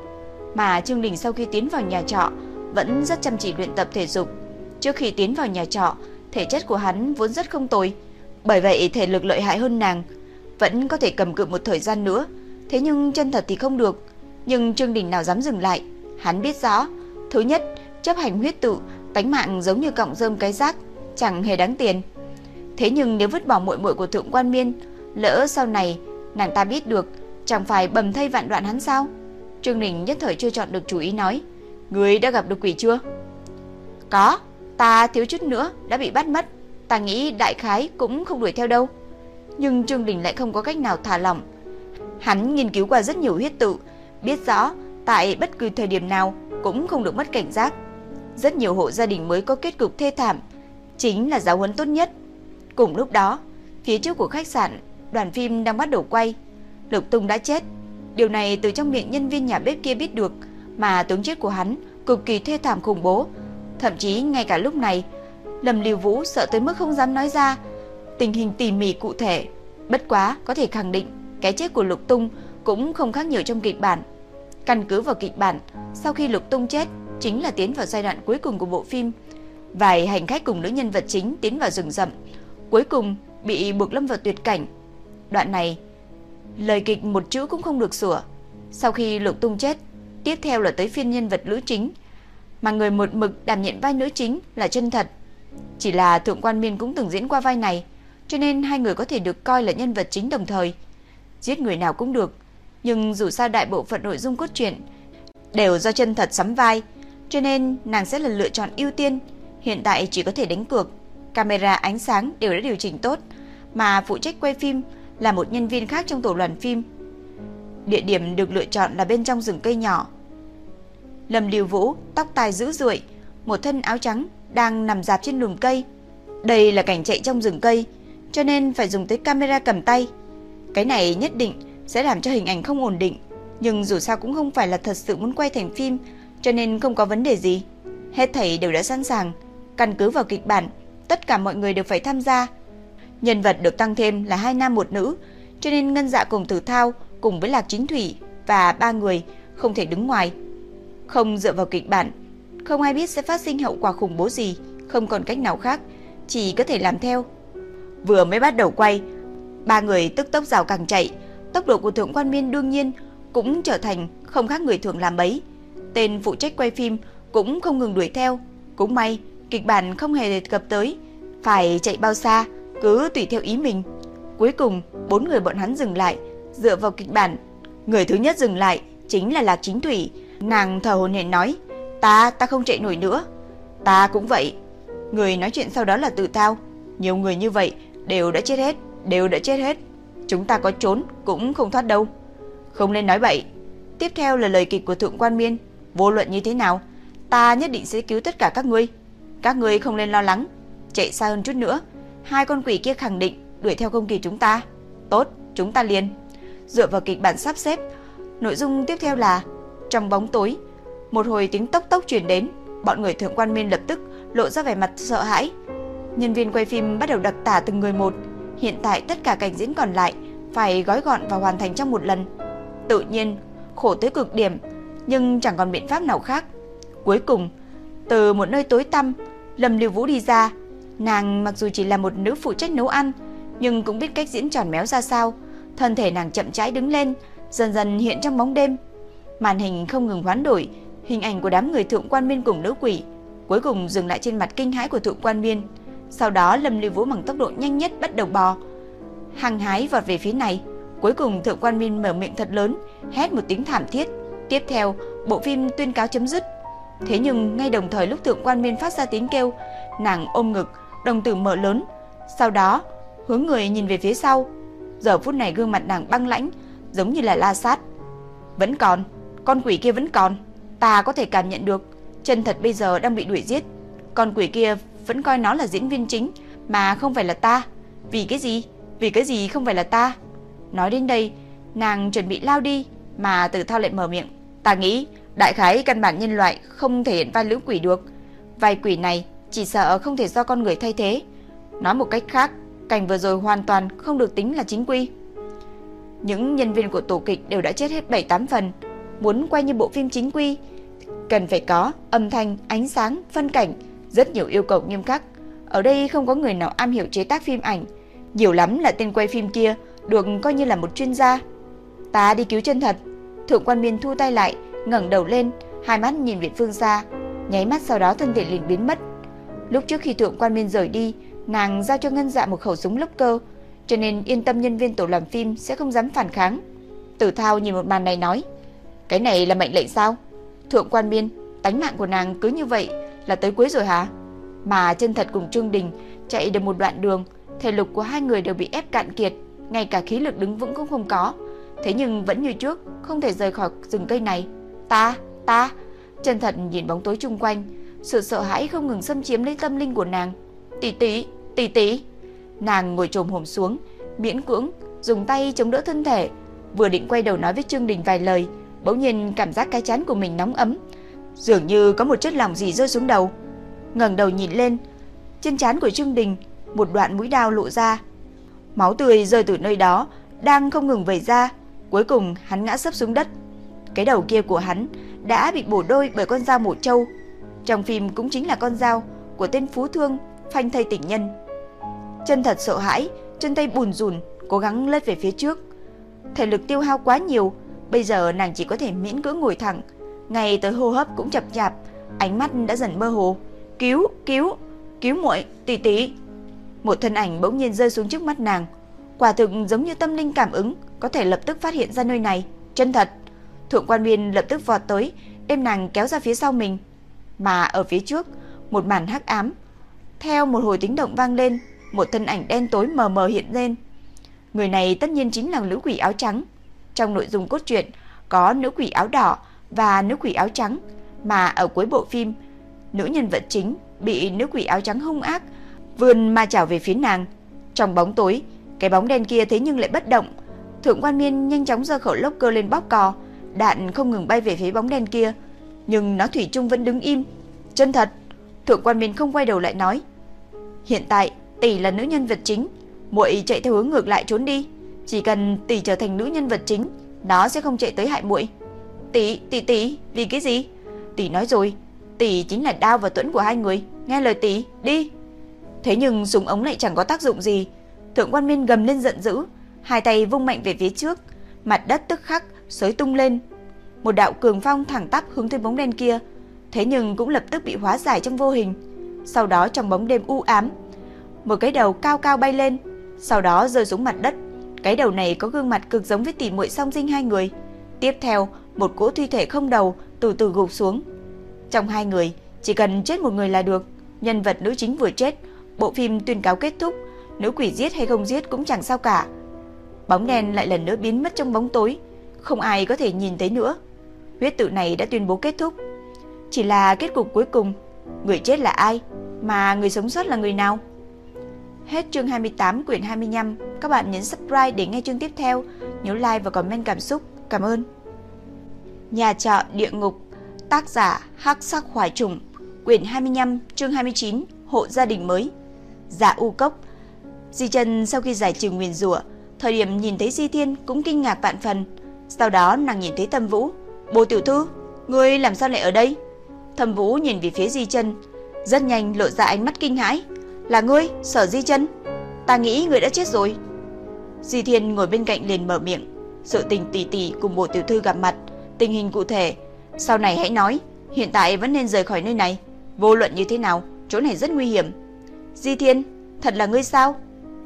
Speaker 1: Mà Trương Đình sau khi tiến vào nhà trọ, vẫn rất chăm chỉ luyện tập thể dục. Trước khi tiến vào nhà trọ, thể chất của hắn vốn rất không tồi, bởi vậy thể lực lợi hại hơn nàng, vẫn có thể cầm cự một thời gian nữa. Thế nhưng chân thật thì không được. Nhưng Trương Đình nào dám dừng lại, hắn biết rõ, thứ nhất, chấp hành huyết tự, tánh mạng giống như cọng rơm cái rác, chẳng hề đáng tiền. Thế nhưng nếu vứt bỏ muội muội của thượng quan miên, lỡ sau này nàng ta biết được Chẳng phải bầm thây vạn đoạn hắn sao? Trương Đình nhất thời chưa chọn được chủ ý nói Người đã gặp được quỷ chưa? Có Ta thiếu chút nữa đã bị bắt mất Ta nghĩ đại khái cũng không đuổi theo đâu. Nhưng Trương Đình lại không có cách nào thả lỏng. Hắn nghiên cứu qua rất nhiều huyết tự Biết rõ tại bất cứ thời điểm nào Cũng không được mất cảnh giác. Rất nhiều hộ gia đình mới có kết cục thê thảm Chính là giáo huấn tốt nhất. Cùng lúc đó, Phía trước của khách sạn, Đoàn phim đang bắt đầu quay. Lục Tung đã chết. Điều này từ trong miệng nhân viên nhà bếp kia biết được, Mà tướng chết của hắn cực kỳ thê thảm khủng bố. Thậm chí ngay cả lúc này, Lâm Lưu Vũ sợ tới mức không dám nói ra. Tình hình tỉ mỉ cụ thể, Bất quá có thể khẳng định Cái chết của Lục Tung cũng không khác nhiều trong kịch bản. Căn cứ vào kịch bản, Sau khi Lục Tung chết, Chính là tiến vào giai đoạn cuối cùng của bộ phim. Vài hành khách cùng nữ nhân vật chính tiến vào rừng rậm. Cuối cùng bị buộc lâm vào tuyệt cảnh. Đoạn này, Lời kịch một chữ cũng không được sửa. Sau khi Lục Tung chết, Tiếp theo là tới phiên nhân vật nữ chính, Mà người một mực đảm nhận vai nữ chính là chân thật. Chỉ là Thượng Quan Miên cũng từng diễn qua vai này, Cho nên hai người có thể được coi là nhân vật chính đồng thời. Giết người nào cũng được, Nhưng dù sao đại bộ phận nội dung cốt truyện Đều do chân thật sắm vai, Cho nên nàng sẽ là lựa chọn ưu tiên, Hiện tại chỉ có thể đánh cược. Camera ánh sáng đều đã điều chỉnh tốt Mà phụ trách quay phim là một nhân viên khác trong tổ đoàn phim. Địa điểm được lựa chọn là bên trong rừng cây nhỏ. Lâm điều Vũ, tóc tai dữ rượi, một thân áo trắng đang nằm dạp trên lùm cây. Đây là cảnh chạy trong rừng cây, cho nên phải dùng tới camera cầm tay. Cái này nhất định sẽ làm cho hình ảnh không ổn định, nhưng dù sao cũng không phải là thật sự muốn quay thành phim, cho nên không có vấn đề gì. Hết thảy đều đã sẵn sàng, căn cứ vào kịch bản, tất cả mọi người đều phải tham gia. Nhân vật được tăng thêm là hai nam một nữ, cho nên Ngân Dạ cùng Tử Thao cùng với Lạc Chính Thủy và ba người không thể đứng ngoài. Không dựa vào kịch bản, không ai biết sẽ phát sinh hậu quả khủng bố gì, không còn cách nào khác, chỉ có thể làm theo. Vừa mới bắt đầu quay, ba người tức tốc rào càng chạy, tốc độ của Thượng Quan Miên đương nhiên cũng trở thành không khác người thường làm mấy Tên phụ trách quay phim cũng không ngừng đuổi theo, cũng may kịch bản không hề đề cập tới, phải chạy bao xa cứ tùy theo ý mình. Cuối cùng, bốn người bọn hắn dừng lại, dựa vào kịch bản. Người thứ nhất dừng lại chính là Lạc Chính Thủy. Nàng thở hổn hển nói, ta, ta không chạy nổi nữa. Ta cũng vậy. Người nói chuyện sau đó là tự thao. Nhiều người như vậy đều đã chết hết, đều đã chết hết. Chúng ta có trốn cũng không thoát đâu. Không nên nói bậy. Tiếp theo là lời kịch của Thượng Quan Miên. Vô luận như thế nào, ta nhất định sẽ cứu tất cả các ngươi. Các ngươi không nên lo lắng. Chạy xa hơn chút nữa, Hai con quỷ kia khẳng định đuổi theo công kỳ chúng ta. Tốt, chúng ta liền. Dựa vào kịch bản sắp xếp, nội dung tiếp theo là trong bóng tối, một hồi tiếng tốc tốc truyền đến, bọn người thượng quan Minh lập tức lộ ra vẻ mặt sợ hãi. Nhân viên quay phim bắt đầu đặc tả từng người một, hiện tại tất cả cảnh diễn còn lại phải gói gọn và hoàn thành trong một lần. Tự nhiên, khổ tới cực điểm, nhưng chẳng còn biện pháp nào khác. Cuối cùng, từ một nơi tối tăm, Lâm Lưu Vũ đi ra, Nàng mặc dù chỉ là một nữ phụ trách nấu ăn, nhưng cũng biết cách diễn tròn méo ra sao. Thân thể nàng chậm rãi đứng lên, dần dần hiện trong bóng đêm. Màn hình không ngừng hoán đổi, hình ảnh của đám người thượng quan miên cùng nữ quỷ cuối cùng dừng lại trên mặt kinh hãi của thượng quan miên. Sau đó Lâm Lưu Vũ bằng tốc độ nhanh nhất bắt đầu bò, hăng hái vọt về phía này. Cuối cùng thượng quan miên mở miệng thật lớn, hét một tiếng thảm thiết. Tiếp theo, bộ phim tuyên cáo chấm dứt. Thế nhưng ngay đồng thời lúc thượng quan miên phát ra tiếng kêu, nàng ôm ngực, đồng tử mở lớn, sau đó hướng người nhìn về phía sau. Giờ phút này gương mặt nàng băng lãnh, giống như là la sát. Vẫn còn, con quỷ kia vẫn còn, ta có thể cảm nhận được, chân thật bây giờ đang bị đuổi giết. Con quỷ kia vẫn coi nó là diễn viên chính, mà không phải là ta. Vì cái gì? Vì cái gì không phải là ta? Nói đến đây, nàng chuẩn bị lao đi, mà từ thao lại mở miệng. Ta nghĩ, đại khái căn bản nhân loại không thể hiện vai lữ quỷ được. Vai quỷ này chỉ sợ không thể do con người thay thế. Nói một cách khác, cảnh vừa rồi hoàn toàn không được tính là chính quy. Những nhân viên của tổ kịch đều đã chết hết 7-8 phần. Muốn quay như bộ phim chính quy, cần phải có âm thanh, ánh sáng, phân cảnh, rất nhiều yêu cầu nghiêm khắc. Ở đây không có người nào am hiểu chế tác phim ảnh, nhiều lắm là tên quay phim kia được coi như là một chuyên gia. Ta đi cứu chân thật. Thượng quan miên thu tay lại, ngẩng đầu lên, hai mắt nhìn Viện phương xa, nháy mắt sau đó thân thể liền biến mất. Lúc trước khi thượng quan miên rời đi, nàng giao cho ngân dạ một khẩu súng lốc cơ, cho nên yên tâm nhân viên tổ làm phim sẽ không dám phản kháng.
Speaker 2: Tử Thao nhìn một màn này nói, cái này là mệnh lệnh sao? Thượng quan miên, tánh mạng của nàng cứ như vậy là tới cuối rồi hả? Mà chân thật cùng Trương Đình chạy được một đoạn đường, thể lực của hai người đều bị ép cạn kiệt, ngay cả khí lực đứng vững cũng không có. Thế nhưng vẫn như trước, không thể rời khỏi rừng cây này. Ta, ta, chân thật nhìn bóng tối chung quanh, sự sợ hãi không ngừng xâm chiếm lấy tâm linh của nàng. Tỷ tỷ, tỷ tỷ. Nàng ngồi trồm hổm xuống, miễn cưỡng dùng tay chống đỡ thân thể, vừa định quay đầu nói với Trương Đình vài lời, bỗng nhiên cảm giác cái chán của mình nóng ấm, dường như có một chất lỏng gì rơi xuống đầu. Ngẩng đầu nhìn lên, trên trán của Trương Đình, một đoạn mũi dao lộ ra. Máu tươi rơi từ nơi đó, đang không ngừng vẩy ra, cuối cùng hắn ngã sấp xuống đất. Cái đầu kia của hắn đã bị bổ đôi bởi con dao mổ trâu. Trong phim cũng chính là con dao của tên phú thương phanh thây tỉnh nhân. Chân thật sợ hãi, chân tay bùn rùn, cố gắng lết về phía trước. Thể lực tiêu hao quá nhiều, bây giờ nàng chỉ có thể miễn cưỡng ngồi thẳng, ngay tới hô hấp cũng chập chạp, ánh mắt đã dần mơ hồ. "Cứu, cứu, cứu muội, tỷ tỷ." Một thân ảnh bỗng nhiên rơi xuống trước mắt nàng, quả thực giống như tâm linh cảm ứng, có thể lập tức phát hiện ra nơi này, chân thật. Thượng quan Miên lập tức vọt tới, đem nàng kéo ra phía sau mình, mà ở phía trước, một màn hắc ám. Theo một hồi tiếng động vang lên, một thân ảnh đen tối mờ mờ hiện lên. Người này tất nhiên chính là nữ quỷ áo trắng. Trong nội dung cốt truyện có nữ quỷ áo đỏ và nữ quỷ áo trắng, mà ở cuối bộ phim, nữ nhân vật chính bị nữ quỷ áo trắng hung ác vươn ma chảo về phía nàng. Trong bóng tối, cái bóng đen kia thế nhưng lại bất động. Thượng quan Miên nhanh chóng giơ khẩu lốc cơ lên bóp cò, đạn không ngừng bay về phía bóng đen kia, nhưng nó thủy chung vẫn đứng im. Chân thật, Thượng quan minh không quay đầu lại nói: "Hiện tại, tỷ là nữ nhân vật chính, muội chạy theo hướng ngược lại trốn đi, chỉ cần tỷ trở thành nữ nhân vật chính, nó sẽ không chạy tới hại muội." "Tỷ, tỷ tỷ, vì cái gì?" "Tỷ nói rồi, tỷ chính là đao và tuẫn của hai người, nghe lời tỷ, đi." Thế nhưng súng ống lại chẳng có tác dụng gì. Thượng quan minh gầm lên giận dữ, hai tay vung mạnh về phía trước, mặt đất tức khắc sới tung lên. Một đạo cường phong thẳng tắp hướng tới bóng đen kia, thế nhưng cũng lập tức bị hóa giải trong vô hình. Sau đó trong bóng đêm u ám, một cái đầu cao cao bay lên, sau đó rơi xuống mặt đất. Cái đầu này có gương mặt cực giống với tỷ muội song sinh hai người. Tiếp theo, một cỗ thi thể không đầu từ từ gục xuống. Trong hai người, chỉ cần chết một người là được. Nhân vật nữ chính vừa chết, bộ phim tuyên cáo kết thúc, nữ quỷ giết hay không giết cũng chẳng sao cả. Bóng đen lại lần nữa biến mất trong bóng tối, không ai có thể nhìn thấy nữa. Huyết tự này đã tuyên bố kết thúc. Chỉ là kết cục cuối cùng, người chết là ai, mà người sống sót là người nào? Hết chương 28 quyển 25, các bạn nhấn subscribe để nghe chương tiếp theo, nhớ like và comment cảm xúc. Cảm ơn. Nhà trọ địa ngục, tác giả Hắc Sắc Hoài Trùng, quyển 25, chương 29, hộ gia đình mới. Dạ U Cốc. Di Trần sau khi giải trừ nguyền rủa, thời điểm nhìn thấy Di Thiên cũng kinh ngạc vạn phần. Sau đó nàng nhìn thấy Tâm Vũ, "Bồ tiểu thư, ngươi làm sao lại ở đây?" Thâm Vũ nhìn về phía Di Chân, rất nhanh lộ ra ánh mắt kinh hãi, "Là ngươi, Sở Di Chân? Ta nghĩ ngươi đã chết rồi." Di Thiên ngồi bên cạnh liền mở miệng, "Sự tình tỷ tỷ cùng Bồ tiểu thư gặp mặt, tình hình cụ thể, sau này hãy nói, hiện tại vẫn nên rời khỏi nơi này, vô luận như thế nào, chỗ này rất nguy hiểm." Di Thiên, thật là ngươi sao?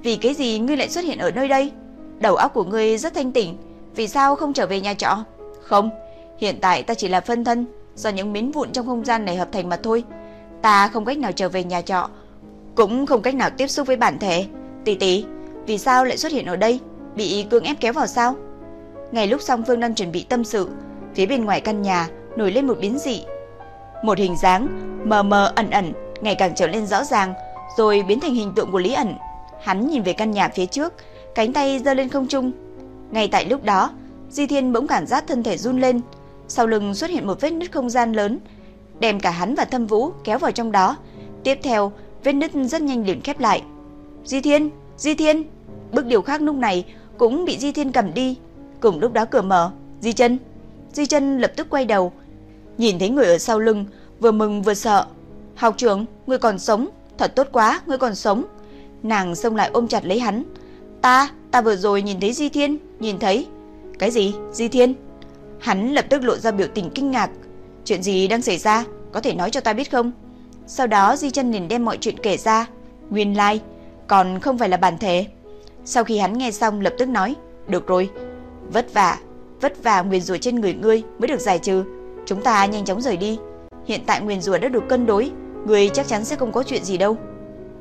Speaker 2: Vì cái gì ngươi lại xuất hiện ở nơi đây? Đầu óc của ngươi rất thanh tỉnh, vì sao không trở về nhà trọ? Không, hiện tại ta chỉ là phân thân, do những miếng vụn trong không gian này hợp thành mà thôi. Ta không cách nào trở về nhà trọ, cũng không cách nào tiếp xúc với bản thể. Tỷ tỷ, vì sao lại xuất hiện ở đây? Bị cưỡng ép kéo vào sao? Ngày lúc song phương đang chuẩn bị tâm sự, phía bên ngoài căn nhà nổi lên một biến dị. Một hình dáng mờ mờ ẩn ẩn, ngày càng trở nên rõ ràng, rồi biến thành hình tượng của Lý ẩn. Hắn nhìn về căn nhà phía trước, cánh tay giơ lên không trung. Ngay tại lúc đó, Di Thiên bỗng cảm giác thân thể run lên, sau lưng xuất hiện một vết nứt không gian lớn, đem cả hắn và Thâm Vũ kéo vào trong đó. Tiếp theo, vết nứt rất nhanh liền khép lại. Di Thiên, Di Thiên, bước điều khác lúc này cũng bị Di Thiên cầm đi. Cùng lúc đó cửa mở, Di Chân, Di Chân lập tức quay đầu, nhìn thấy người ở sau lưng, vừa mừng vừa sợ. "Học trưởng, người còn sống, thật tốt quá, người còn sống." Nàng xông lại ôm chặt lấy hắn. "Ta, ta vừa rồi nhìn thấy Di Thiên, nhìn thấy." "Cái gì? Di Thiên?" Hắn lập tức lộ ra biểu tình kinh ngạc. "Chuyện gì đang xảy ra, có thể nói cho ta biết không?" Sau đó Di Chân liền đem mọi chuyện kể ra. Nguyên lai, like, còn không phải là bản thể. Sau khi hắn nghe xong lập tức nói, "Được rồi, vất vả, vất vả nguyền rủa trên người ngươi mới được giải trừ. Chúng ta nhanh chóng rời đi. Hiện tại nguyền rủa đã được cân đối, người chắc chắn sẽ không có chuyện gì đâu.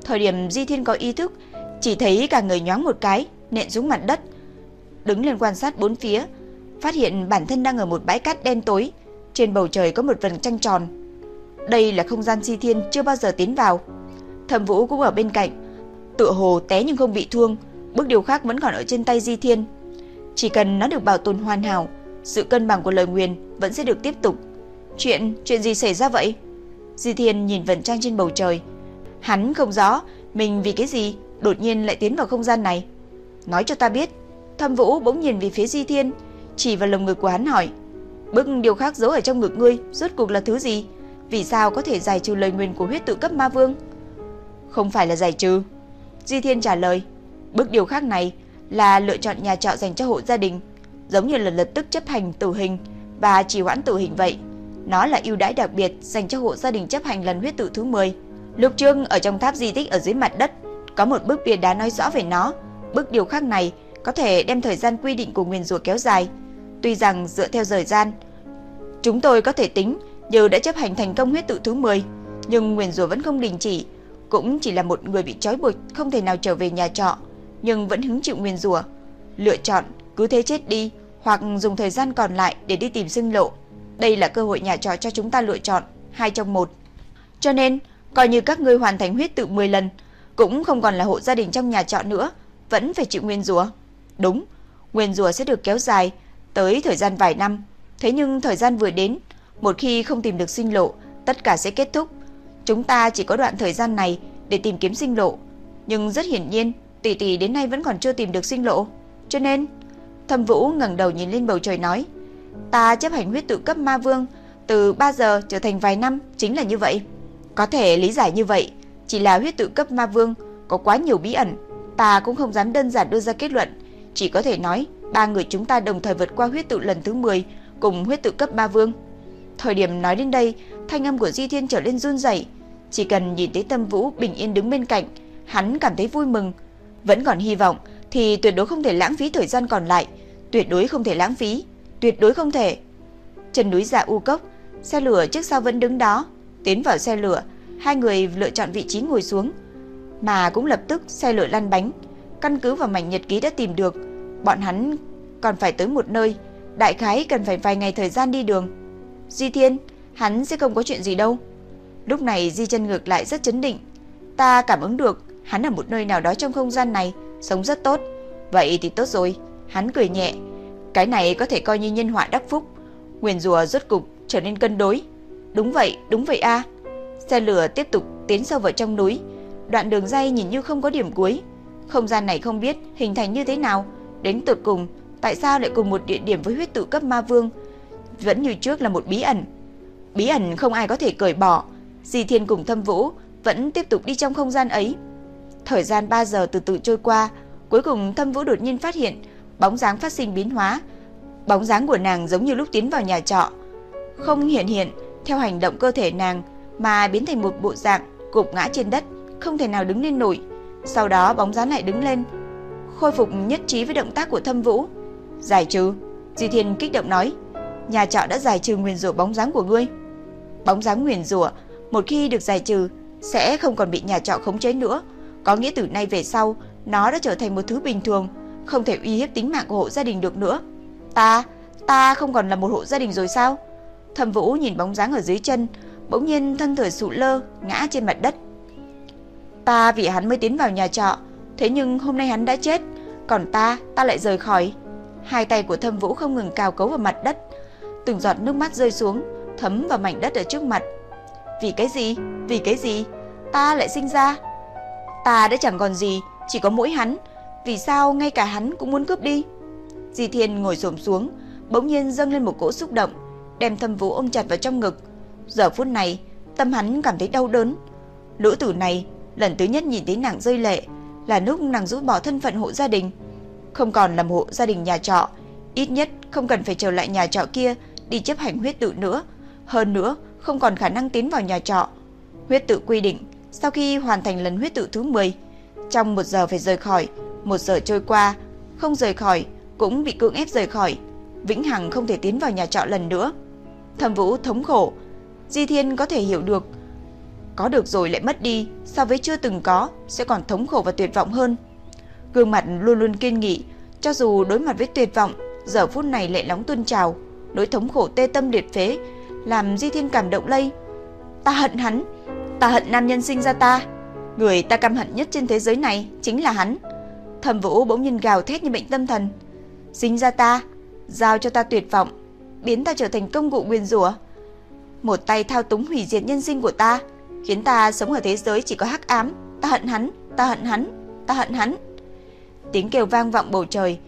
Speaker 2: Thời điểm Di Thiên có ý thức, chỉ thấy cả người nhoáng một cái, nện xuống mặt đất, đứng lên quan sát bốn phía, phát hiện bản thân đang ở một bãi cát đen tối, trên bầu trời có một vầng trăng tròn. Đây là không gian Di Thiên chưa bao giờ tiến vào. Thẩm Vũ cũng ở bên cạnh, tựa hồ té nhưng không bị thương, bước điều khác vẫn còn ở trên tay Di Thiên. Chỉ cần nó được bảo tồn hoàn hảo, sự cân bằng của lời nguyền vẫn sẽ được tiếp tục. Chuyện, chuyện gì xảy ra vậy? Di Thiên nhìn vầng trăng trên bầu trời. Hắn không rõ mình vì cái gì đột nhiên lại tiến vào không gian này. Nói cho ta biết. Thâm Vũ bỗng nhìn về phía Di Thiên, chỉ vào lồng ngực của hắn hỏi. Bức điều khác giấu ở trong ngực ngươi, rốt cuộc là thứ gì? Vì sao có thể giải trừ lời nguyền của huyết tự cấp ma vương? Không phải là giải trừ. Di Thiên trả lời. Bức điều khác này là lựa chọn nhà trọ dành cho hộ gia đình, giống như là lập tức chấp hành tử hình và trì hoãn tử hình vậy. Nó là ưu đãi đặc biệt dành cho hộ gia đình chấp hành lần huyết tự thứ 10. lục trương ở trong tháp di tích ở dưới mặt đất có một bức bia đá nói rõ về nó. Bức điều khác này có thể đem thời gian quy định của nguyên rủa kéo dài. Tuy rằng dựa theo thời gian, chúng tôi có thể tính như đã chấp hành thành công huyết tự thứ 10, nhưng nguyên rủa vẫn không đình chỉ, cũng chỉ là một người bị trói buộc không thể nào trở về nhà trọ, nhưng vẫn hứng chịu nguyên rủa. Lựa chọn cứ thế chết đi hoặc dùng thời gian còn lại để đi tìm sinh lộ. Đây là cơ hội nhà trọ cho chúng ta lựa chọn, hai trong một. Cho nên, coi như các ngươi hoàn thành huyết tự 10 lần, cũng không còn là hộ gia đình trong nhà trọ nữa, vẫn phải chịu nguyên rủa. Đúng, nguyên rủa sẽ được kéo dài tới thời gian vài năm, thế nhưng thời gian vừa đến, một khi không tìm được sinh lộ, tất cả sẽ kết thúc. Chúng ta chỉ có đoạn thời gian này để tìm kiếm sinh lộ, nhưng rất hiển nhiên, tỷ tỷ đến nay vẫn còn chưa tìm được sinh lộ, cho nên Thẩm Vũ ngẩng đầu nhìn lên bầu trời nói: "Ta chấp hành huyết tự cấp ma vương, từ 3 giờ trở thành vài năm, chính là như vậy." Có thể lý giải như vậy, chỉ là huyết tự cấp ma vương có quá nhiều bí ẩn, ta cũng không dám đơn giản đưa ra kết luận, chỉ có thể nói ba người chúng ta đồng thời vượt qua huyết tự lần thứ 10 cùng huyết tự cấp ma vương. Thời điểm nói đến đây, thanh âm của Di Thiên trở lên run rẩy, chỉ cần nhìn thấy Tâm Vũ bình yên đứng bên cạnh, hắn cảm thấy vui mừng, vẫn còn hy vọng thì tuyệt đối không thể lãng phí thời gian còn lại, tuyệt đối không thể lãng phí, tuyệt đối không thể. Chân núi dạ u cốc, xe lửa trước sau vẫn đứng đó, tiến vào xe lửa, hai người lựa chọn vị trí ngồi xuống, mà cũng lập tức xe lửa lăn bánh. Căn cứ vào mảnh nhật ký đã tìm được, bọn hắn còn phải tới một nơi, đại khái cần phải vài ngày thời gian đi đường. Di Thiên, hắn sẽ không có chuyện gì đâu. Lúc này Di chân ngược lại rất chấn định. Ta cảm ứng được, hắn ở một nơi nào đó trong không gian này, sống rất tốt. Vậy thì tốt rồi, hắn cười nhẹ. Cái này có thể coi như nhân họa đắc phúc. Nguyền rùa rốt cục trở nên cân đối. Đúng vậy, đúng vậy a. Xe lửa tiếp tục tiến sâu vào trong núi. Đoạn đường dây nhìn như không có điểm cuối. Không gian này không biết hình thành như thế nào, đến tụt cùng tại sao lại cùng một địa điểm với huyết tự cấp ma vương, vẫn như trước là một bí ẩn. Bí ẩn không ai có thể cởi bỏ. Di Thiên cùng Thâm Vũ vẫn tiếp tục đi trong không gian ấy. Thời gian 3 giờ từ từ trôi qua, cuối cùng Thâm Vũ đột nhiên phát hiện bóng dáng phát sinh biến hóa. Bóng dáng của nàng giống như lúc tiến vào nhà trọ, không hiện hiện theo hành động cơ thể nàng mà biến thành một bộ dạng cụp ngã trên đất, không thể nào đứng lên nổi. Sau đó bóng dáng lại đứng lên, khôi phục nhất trí với động tác của Thâm Vũ. Giải trừ, Di Thiên kích động nói, nhà trọ đã giải trừ nguyền rủa bóng dáng của ngươi. Bóng dáng nguyền rủa một khi được giải trừ sẽ không còn bị nhà trọ khống chế nữa, có nghĩa từ nay về sau nó đã trở thành một thứ bình thường, không thể uy hiếp tính mạng của hộ gia đình được nữa. Ta, ta không còn là một hộ gia đình rồi sao? Thẩm Vũ nhìn bóng dáng ở dưới chân, bỗng nhiên thân thể sụt lơ, ngã trên mặt đất. Ta vì hắn mới tiến vào nhà trọ, thế nhưng hôm nay hắn đã chết, còn ta, ta lại rời khỏi. Hai tay của thâm Vũ không ngừng cào cấu vào mặt đất, từng giọt nước mắt rơi xuống, thấm vào mảnh đất ở trước mặt. Vì cái gì? Vì cái gì? Ta lại sinh ra. Ta đã chẳng còn gì, chỉ có mỗi hắn. Vì sao ngay cả hắn cũng muốn cướp đi? Di Thiên ngồi xổm xuống, bỗng nhiên dâng lên một cỗ xúc động, đem Thâm Vũ ôm chặt vào trong ngực. Giờ phút này, tâm hắn cảm thấy đau đớn. lũ tử này, lần thứ nhất nhìn thấy nàng rơi lệ, là lúc nàng rút bỏ thân phận hộ gia đình, không còn làm hộ gia đình nhà trọ, ít nhất không cần phải trở lại nhà trọ kia đi chấp hành huyết tự nữa, hơn nữa không còn khả năng tiến vào nhà trọ. Huyết tự quy định, sau khi hoàn thành lần huyết tự thứ 10, trong một giờ phải rời khỏi, một giờ trôi qua, không rời khỏi cũng bị cưỡng ép rời khỏi. vĩnh hằng không thể tiến vào nhà trọ lần nữa. Thẩm Vũ thống khổ, Di Thiên có thể hiểu được, có được rồi lại mất đi, so với chưa từng có sẽ còn thống khổ và tuyệt vọng hơn. Gương mặt luôn luôn kiên nghị, cho dù đối mặt với tuyệt vọng, giờ phút này lại nóng tuôn trào, nỗi thống khổ tê tâm liệt phế, làm Di Thiên cảm động lây. Ta hận hắn, ta hận nam nhân sinh ra ta, người ta căm hận nhất trên thế giới này chính là hắn. Thẩm Vũ bỗng nhiên gào thét như bệnh tâm thần. Sinh ra ta, giao cho ta tuyệt vọng, biến ta trở thành công cụ nguyên rủa. Một tay thao túng hủy diệt nhân sinh của ta, khiến ta sống ở thế giới chỉ có hắc ám, ta hận hắn, ta hận hắn, ta hận hắn. Tiếng kêu vang vọng bầu trời,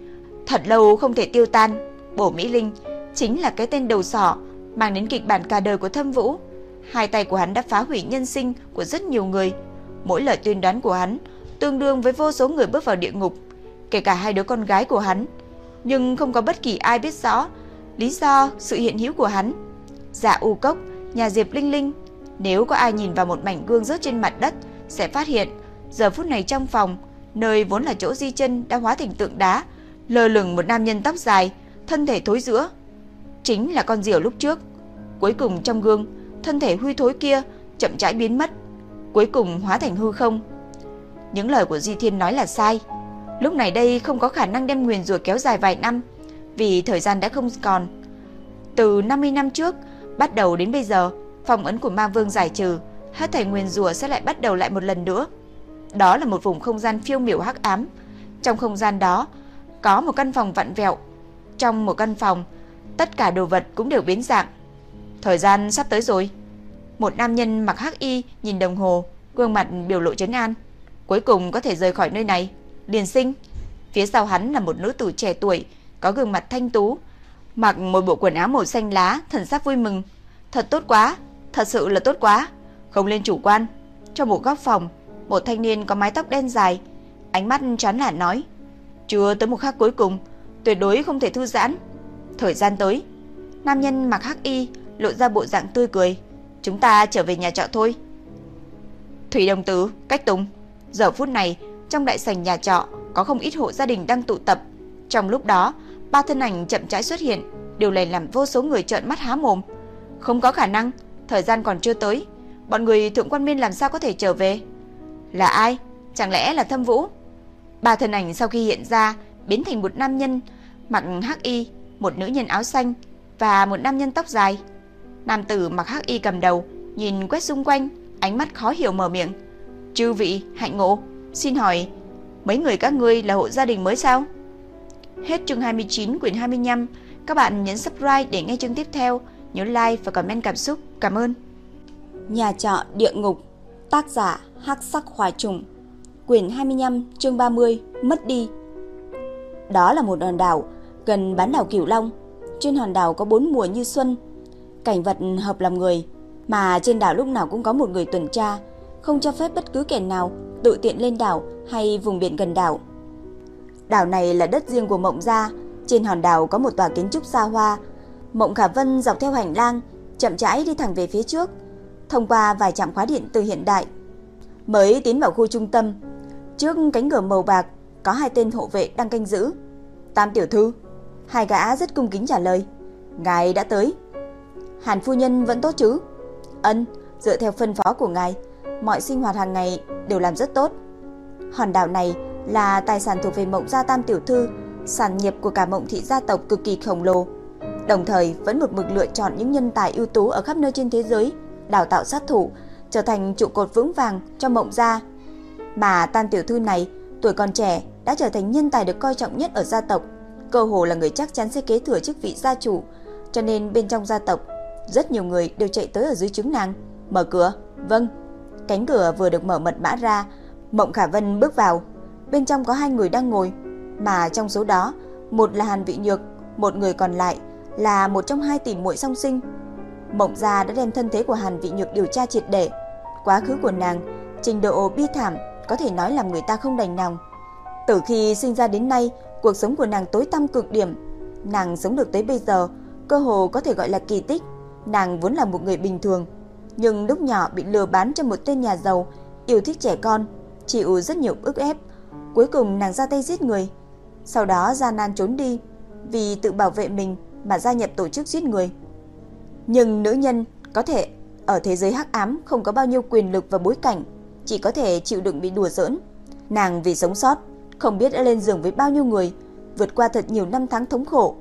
Speaker 2: thật lâu không thể tiêu tan. Bổ Mỹ Linh chính là cái tên đầu sỏ mang đến kịch bản cả đời của Thâm Vũ. Hai tay của hắn đã phá hủy nhân sinh của rất nhiều người. Mỗi lời tuyên đoán của hắn tương đương với vô số người bước vào địa ngục, kể cả hai đứa con gái của hắn. Nhưng không có bất kỳ ai biết rõ lý do sự hiện hữu của hắn. Dạ U Cốc, nhà Diệp Linh Linh, nếu có ai nhìn vào một mảnh gương rớt trên mặt đất sẽ phát hiện giờ phút này trong phòng, nơi vốn là chỗ di chân đã hóa thành tượng đá, lơ lửng một nam nhân tóc dài, thân thể thối rữa. Chính là con diều lúc trước. Cuối cùng trong gương, thân thể huy thối kia chậm rãi biến mất, cuối cùng hóa thành hư không. Những lời của Di Thiên nói là sai. Lúc này đây không có khả năng đem nguyền rủa kéo dài vài năm, vì thời gian đã không còn. Từ 50 năm trước, bắt đầu đến bây giờ, phong ấn của ma vương giải trừ, hết thảy nguyên rủa sẽ lại bắt đầu lại một lần nữa. Đó là một vùng không gian phiêu miểu hắc ám. Trong không gian đó, có một căn phòng vặn vẹo. Trong một căn phòng, tất cả đồ vật cũng đều biến dạng. Thời gian sắp tới rồi. Một nam nhân mặc hắc y nhìn đồng hồ, gương mặt biểu lộ trấn an. Cuối cùng có thể rời khỏi nơi này. liền sinh. Phía sau hắn là một nữ tử trẻ tuổi, có gương mặt thanh tú, mặc một bộ quần áo màu xanh lá, thần sắc vui mừng. Thật tốt quá, thật sự là tốt quá. Không lên chủ quan. Trong một góc phòng, một thanh niên có mái tóc đen dài, ánh mắt chán nản nói. Chưa tới một khắc cuối cùng, tuyệt đối không thể thư giãn. Thời gian tới, nam nhân mặc hắc y lộ ra bộ dạng tươi cười. Chúng ta trở về nhà trọ thôi. Thủy Đồng Tử, Cách Tùng. Giờ phút này, trong đại sảnh nhà trọ có không ít hộ gia đình đang tụ tập. Trong lúc đó, ba thân ảnh chậm rãi xuất hiện, điều này làm vô số người trợn mắt há mồm. Không có khả năng, thời gian còn chưa tới, bọn người thượng quan miên làm sao có thể trở về? Là ai? Chẳng lẽ là Thâm Vũ? Ba thân ảnh sau khi hiện ra biến thành một nam nhân mặc hắc y, một nữ nhân áo xanh và một nam nhân tóc dài. Nam tử mặc hắc y cầm đầu, nhìn quét xung quanh, ánh mắt khó hiểu mở miệng. "Chư vị, hạnh ngộ, xin hỏi mấy người các ngươi là hộ gia đình mới sao?" Hết chương 29 quyển 25, các bạn nhấn subscribe để nghe chương tiếp theo, nhớ like và comment cảm xúc. Cảm ơn.
Speaker 1: Nhà trọ địa ngục, tác giả Hắc Sắc Hỏa Trùng, quyển 25, chương 30, mất đi. Đó là một hòn đảo gần bán đảo Cửu Long. Trên hòn đảo có bốn mùa như xuân, cảnh vật hợp làm người, mà trên đảo lúc nào cũng có một người tuần tra, không cho phép bất cứ kẻ nào tự tiện lên đảo hay vùng biển gần đảo. Đảo này là đất riêng của Mộng gia, trên hòn đảo có một tòa kiến trúc xa hoa. Mộng Khả Vân dọc theo hành lang, chậm rãi đi thẳng về phía trước, thông qua vài trạm khóa điện từ hiện đại, mới tiến vào khu trung tâm. Trước cánh cửa màu bạc có hai tên hộ vệ đang canh giữ. Tam tiểu thư, hai gã rất cung kính trả lời, ngài đã tới. Hàn phu nhân vẫn tốt chứ? Ân, dựa theo phân phó của ngài, mọi sinh hoạt hàng ngày đều làm rất tốt. Hòn đảo này là tài sản thuộc về Mộng gia Tam tiểu thư, sản nghiệp của cả Mộng thị gia tộc cực kỳ khổng lồ. Đồng thời vẫn một mực lựa chọn những nhân tài ưu tú ở khắp nơi trên thế giới, đào tạo sát thủ, trở thành trụ cột vững vàng cho Mộng gia. Mà Tam tiểu thư này, tuổi còn trẻ đã trở thành nhân tài được coi trọng nhất ở gia tộc, cơ hồ là người chắc chắn sẽ kế thừa chức vị gia chủ, cho nên bên trong gia tộc, rất nhiều người đều chạy tới ở dưới trứng nàng. Mở cửa. Vâng. Cánh cửa vừa được mở mật mã ra, Mộng Khả Vân bước vào. Bên trong có hai người đang ngồi, mà trong số đó, một là Hàn Vị Nhược, một người còn lại là một trong hai tỷ muội song sinh. Mộng gia đã đem thân thế của Hàn Vị Nhược điều tra triệt để. Quá khứ của nàng, trình độ bi thảm có thể nói làm người ta không đành lòng. Từ khi sinh ra đến nay, cuộc sống của nàng tối tăm cực điểm. Nàng sống được tới bây giờ, cơ hồ có thể gọi là kỳ tích. Nàng vốn là một người bình thường, nhưng lúc nhỏ bị lừa bán cho một tên nhà giàu, yêu thích trẻ con, chịu rất nhiều ức ép. Cuối cùng nàng ra tay giết người, sau đó gian nan trốn đi. vì tự bảo vệ mình mà gia nhập tổ chức giết người. Nhưng nữ nhân có thể ở thế giới hắc ám không có bao nhiêu quyền lực và bối cảnh, chỉ có thể chịu đựng bị đùa giỡn. Nàng vì sống sót, không biết đã lên giường với bao nhiêu người, vượt qua thật nhiều năm tháng thống khổ.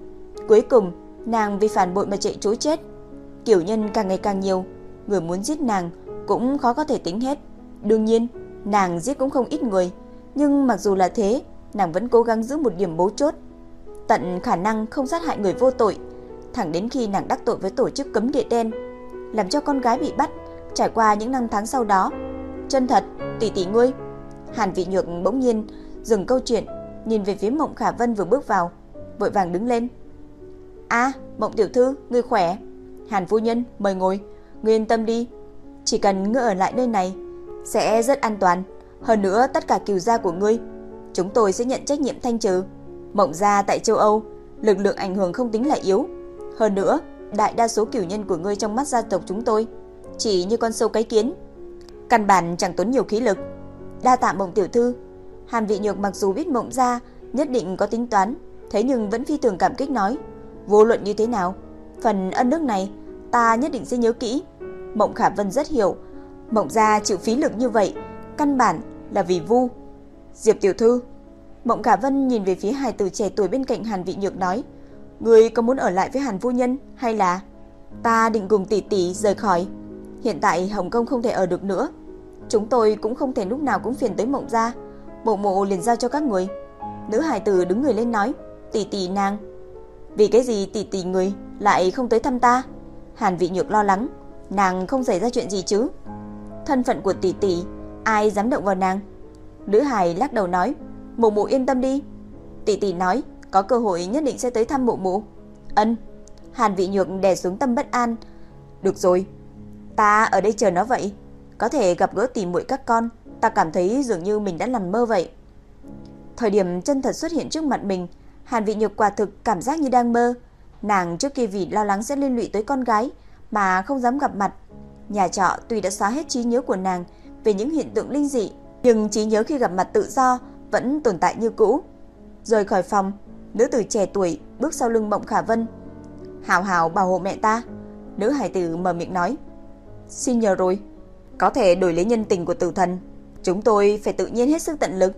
Speaker 1: Cuối cùng, nàng vì phản bội mà chạy trối chết. Kiểu nhân càng ngày càng nhiều, người muốn giết nàng cũng khó có thể tính hết. Đương nhiên, nàng giết cũng không ít người, nhưng mặc dù là thế, nàng vẫn cố gắng giữ một điểm bố chốt. Tận khả năng không sát hại người vô tội, thẳng đến khi nàng đắc tội với tổ chức cấm địa đen, làm cho con gái bị bắt, trải qua những năm tháng sau đó. Chân thật, tỷ tỷ ngươi. Hàn Vị Nhược bỗng nhiên dừng câu chuyện, nhìn về phía Mộng Khả Vân vừa bước vào, vội vàng đứng lên. "A, Mộng tiểu thư, ngươi khỏe?" Hàn phu nhân, mời ngồi, ngươi yên tâm đi, chỉ cần ngươi ở lại nơi này sẽ rất an toàn, hơn nữa tất cả kiều gia của ngươi, chúng tôi sẽ nhận trách nhiệm thanh trừ. Mộng gia tại châu Âu, lực lượng ảnh hưởng không tính là yếu, hơn nữa, đại đa số cửu nhân của ngươi trong mắt gia tộc chúng tôi chỉ như con sâu cái kiến, căn bản chẳng tốn nhiều khí lực. Đa tạ Mộng tiểu thư. Hàn Vị Nhược mặc dù biết Mộng gia nhất định có tính toán, thế nhưng vẫn phi thường cảm kích nói, vô luận như thế nào, phần ân đức này ta nhất định sẽ nhớ kỹ. Mộng Khả Vân rất hiểu, Mộng gia chịu phí lực như vậy, căn bản là vì Vu. Diệp tiểu thư, Mộng cả Vân nhìn về phía hài tử trẻ tuổi bên cạnh Hàn Vị Nhược nói, Người có muốn ở lại với Hàn phu nhân hay là ta định cùng tỷ tỷ rời khỏi? Hiện tại Hồng Kông không thể ở được nữa. Chúng tôi cũng không thể lúc nào cũng phiền tới mộng gia. Bộ mộ liền giao cho các người. Nữ hài tử đứng người lên nói, tỷ tỷ nàng. Vì cái gì tỷ tỷ người lại không tới thăm ta? Hàn vị nhược lo lắng, nàng không xảy ra chuyện gì chứ? Thân phận của tỷ tỷ, ai dám động vào nàng? Nữ hài lắc đầu nói, mụ mụ yên tâm đi. Tỷ tỷ nói, có cơ hội nhất định sẽ tới thăm mụ mụ. Ân. Hàn Vị Nhược đè xuống tâm bất an. Được rồi, ta ở đây chờ nó vậy. Có thể gặp gỡ tỷ muội các con, ta cảm thấy dường như mình đã nằm mơ vậy. Thời điểm chân thật xuất hiện trước mặt mình, Hàn Vị Nhược quả thực cảm giác như đang mơ. Nàng trước kia vì lo lắng sẽ liên lụy tới con gái mà không dám gặp mặt. Nhà trọ tuy đã xóa hết trí nhớ của nàng về những hiện tượng linh dị, nhưng trí nhớ khi gặp mặt tự do vẫn tồn tại như cũ. Rời khỏi phòng, Nữ tử trẻ tuổi bước sau lưng Mộng Khả Vân. "Hảo hảo bảo hộ mẹ ta." Nữ hải tử mở miệng nói. "Xin nhờ rồi, có thể đổi lấy nhân tình của tử thần, chúng tôi phải tự nhiên hết sức tận lực."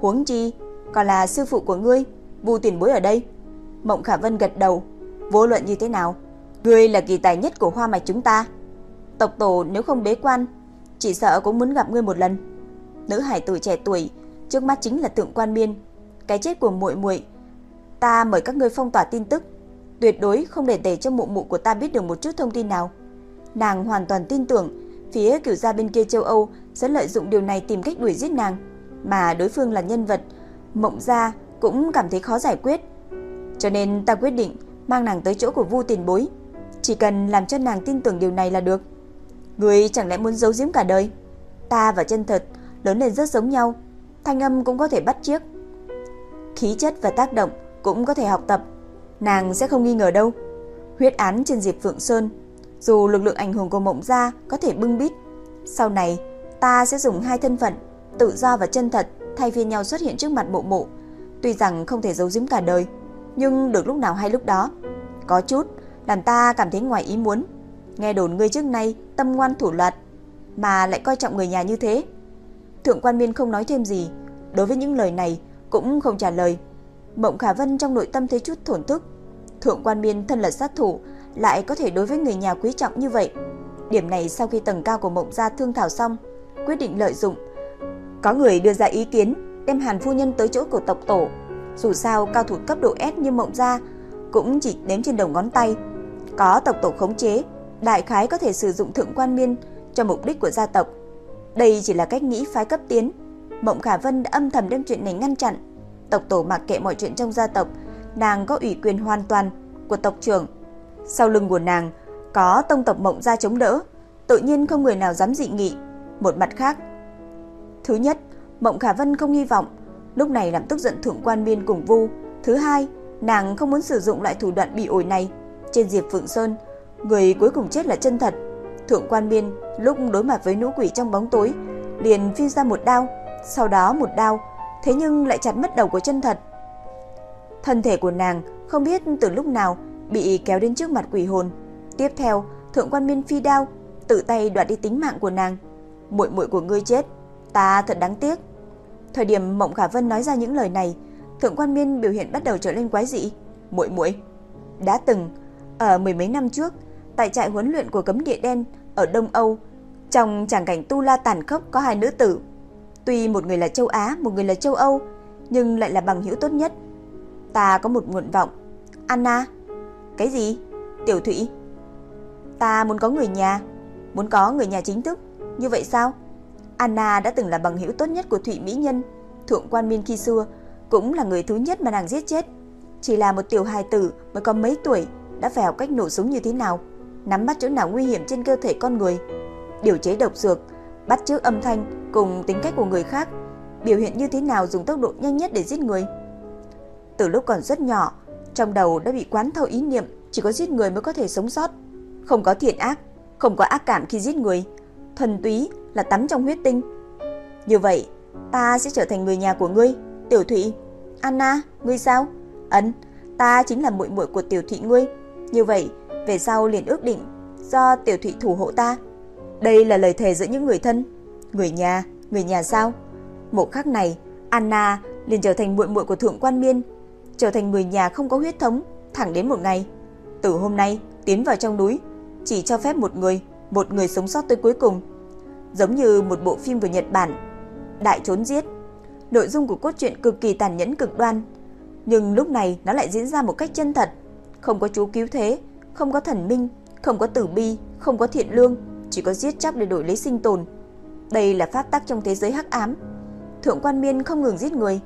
Speaker 1: Huống chi, còn là sư phụ của ngươi, Vu Tiền Bối ở đây. Mộng Khả Vân gật đầu, vô luận như thế nào, ngươi là kỳ tài nhất của hoa mạch chúng ta. Tộc tổ nếu không bế quan, chỉ sợ cũng muốn gặp ngươi một lần. Nữ hải tử trẻ tuổi, trước mắt chính là Thượng Quan Miên. Cái chết của muội muội Ta mời các ngươi phong tỏa tin tức, tuyệt đối không để để cho mụ mụ của ta biết được một chút thông tin nào. Nàng hoàn toàn tin tưởng phía cửu gia bên kia châu Âu sẽ lợi dụng điều này tìm cách đuổi giết nàng, mà đối phương là nhân vật mộng gia cũng cảm thấy khó giải quyết. Cho nên ta quyết định mang nàng tới chỗ của Vu Tiền Bối, chỉ cần làm cho nàng tin tưởng điều này là được người chẳng lẽ muốn giấu giếm cả đời? Ta và chân thật lớn lên rất giống nhau, thanh âm cũng có thể bắt chiếc Khí chất và tác động cũng có thể học tập, nàng sẽ không nghi ngờ đâu. Huyết án trên Diệp Phượng Sơn, dù lực lượng ảnh hưởng của Mộng gia có thể bưng bít, sau này ta sẽ dùng hai thân phận, tự do và chân thật thay phiên nhau xuất hiện trước mặt Mộ Mộ. Tuy rằng không thể giấu giếm cả đời, nhưng được lúc nào hay lúc đó. Có chút làm ta cảm thấy ngoài ý muốn. Nghe đồn ngươi trước nay tâm ngoan thủ luật mà lại coi trọng người nhà như thế. Thượng quan Miên không nói thêm gì, đối với những lời này cũng không trả lời. Mộng Khả Vân trong nội tâm thấy chút thổn thức. Thượng quan miên thân là sát thủ, lại có thể đối với người nhà quý trọng như vậy. Điểm này sau khi tầng cao của mộng gia thương thảo xong, quyết định lợi dụng. Có người đưa ra ý kiến đem Hàn phu nhân tới chỗ của tộc tổ. Dù sao cao thủ cấp độ S như mộng gia cũng chỉ đếm trên đầu ngón tay. Có tộc tổ khống chế, đại khái có thể sử dụng thượng quan miên cho mục đích của gia tộc. Đây chỉ là cách nghĩ phái cấp tiến. Mộng Khả Vân đã âm thầm đem chuyện này ngăn chặn tộc tổ mặc kệ mọi chuyện trong gia tộc, nàng có ủy quyền hoàn toàn của tộc trưởng. Sau lưng của nàng có tông tộc Mộng gia chống đỡ, tự nhiên không người nào dám dị nghị. Một mặt khác, thứ nhất, Mộng Khả Vân không hy vọng lúc này làm tức giận thượng quan Miên cùng Vu, thứ hai, nàng không muốn sử dụng loại thủ đoạn bị ổi này. Trên Diệp Phượng Sơn, người cuối cùng chết là chân thật. Thượng quan Miên lúc đối mặt với nữ quỷ trong bóng tối, liền phi ra một đao, sau đó một đao thế nhưng lại chặt mất đầu của chân thật. Thân thể của nàng không biết từ lúc nào bị kéo đến trước mặt quỷ hồn. Tiếp theo, Thượng Quan Miên phi đao, tự tay đoạt đi tính mạng của nàng. Muội muội của ngươi chết, ta thật đáng tiếc. Thời điểm Mộng Khả Vân nói ra những lời này, Thượng Quan Miên biểu hiện bắt đầu trở nên quái dị. Muội muội, đã từng ở mười mấy năm trước, tại trại huấn luyện của cấm địa đen ở Đông Âu, trong tràng cảnh tu la tàn khốc có hai nữ tử. Tuy một người là châu Á, một người là châu Âu, nhưng lại là bằng hữu tốt nhất. Ta có một nguyện vọng. Anna. Cái gì? Tiểu Thụy. Ta muốn có người nhà, muốn có người nhà chính thức. Như vậy sao? Anna đã từng là bằng hữu tốt nhất của Thụy Mỹ Nhân, thượng quan Miên khi xưa, cũng là người thứ nhất mà nàng giết chết. Chỉ là một tiểu hài tử mới có mấy tuổi đã phải học cách nổ súng như thế nào, nắm bắt chỗ nào nguy hiểm trên cơ thể con người, điều chế độc dược, bắt chước âm thanh cùng tính cách của người khác, biểu hiện như thế nào dùng tốc độ nhanh nhất để giết người. Từ lúc còn rất nhỏ, trong đầu đã bị quán thâu ý niệm chỉ có giết người mới có thể sống sót, không có thiện ác, không có ác cảm khi giết người, thuần túy là tắm trong huyết tinh. Như vậy, ta sẽ trở thành người nhà của ngươi, Tiểu Thụy. Anna, ngươi sao? Ấn, ta chính là muội muội của Tiểu Thụy ngươi. Như vậy, về sau liền ước định do Tiểu Thụy thủ hộ ta. Đây là lời thề giữa những người thân, người nhà, người nhà sao? Một khắc này, Anna liền trở thành muội muội của thượng quan Miên, trở thành người nhà không có huyết thống, thẳng đến một ngày, từ hôm nay tiến vào trong núi, chỉ cho phép một người, một người sống sót tới cuối cùng. Giống như một bộ phim của Nhật Bản, Đại trốn giết. Nội dung của cốt truyện cực kỳ tàn nhẫn cực đoan, nhưng lúc này nó lại diễn ra một cách chân thật, không có chú cứu thế, không có thần minh, không có tử bi, không có thiện lương, chỉ có giết chóc để đổi lấy sinh tồn. Đây là pháp tắc trong thế giới hắc ám. Thượng quan Miên không ngừng giết người,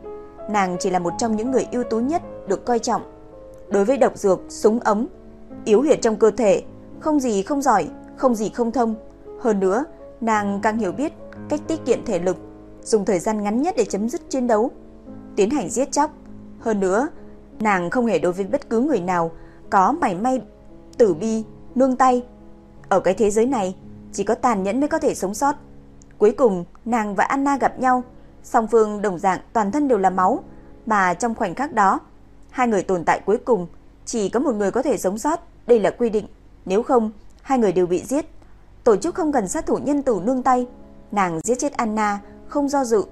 Speaker 1: nàng chỉ là một trong những người ưu tú nhất được coi trọng. Đối với độc dược, súng ống, yếu huyệt trong cơ thể, không gì không giỏi, không gì không thông. Hơn nữa, nàng càng hiểu biết cách tiết kiệm thể lực, dùng thời gian ngắn nhất để chấm dứt chiến đấu, tiến hành giết chóc. Hơn nữa, nàng không hề đối với bất cứ người nào có mảy may tử bi, nương tay. Ở cái thế giới này, chỉ có tàn nhẫn mới có thể sống sót. Cuối cùng, nàng và Anna gặp nhau, song phương đồng dạng toàn thân đều là máu, mà trong khoảnh khắc đó, hai người tồn tại cuối cùng, chỉ có một người có thể sống sót, đây là quy định, nếu không, hai người đều bị giết. Tổ chức không cần sát thủ nhân tử nương tay, nàng giết chết Anna không do dự.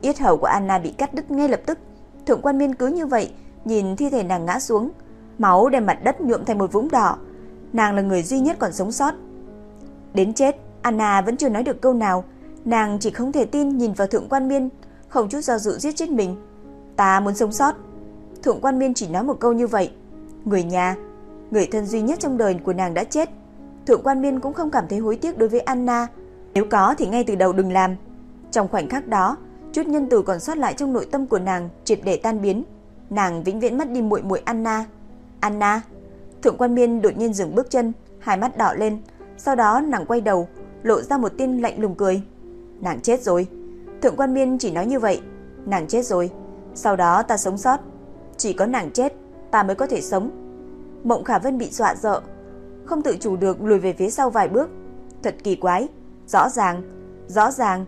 Speaker 1: Yết hầu của Anna bị cắt đứt ngay lập tức. Thượng quan Miên cứ như vậy, nhìn thi thể nàng ngã xuống, máu đem mặt đất nhuộm thành một vũng đỏ. Nàng là người duy nhất còn sống sót. Đến chết, Anna vẫn chưa nói được câu nào, nàng chỉ không thể tin nhìn vào Thượng quan Miên, không chút do dự giết chết mình. Ta muốn sống sót. Thượng quan Miên chỉ nói một câu như vậy. Người nhà, người thân duy nhất trong đời của nàng đã chết. Thượng quan Miên cũng không cảm thấy hối tiếc đối với Anna, nếu có thì ngay từ đầu đừng làm. Trong khoảnh khắc đó, chút nhân từ còn sót lại trong nội tâm của nàng triệt để tan biến. Nàng vĩnh viễn mất đi muội muội Anna. Anna. Thượng quan Miên đột nhiên dừng bước chân, hai mắt đỏ lên, sau đó nàng quay đầu, lộ ra một tia lạnh lùng cười. Nàng chết rồi. Thượng quan Miên chỉ nói như vậy, nàng chết rồi. Sau đó ta sống sót, chỉ có nàng chết, ta mới có thể sống. Mộng Khả Vân bị dọa sợ, không tự chủ được lùi về phía sau vài bước. Thật kỳ quái, rõ ràng, rõ ràng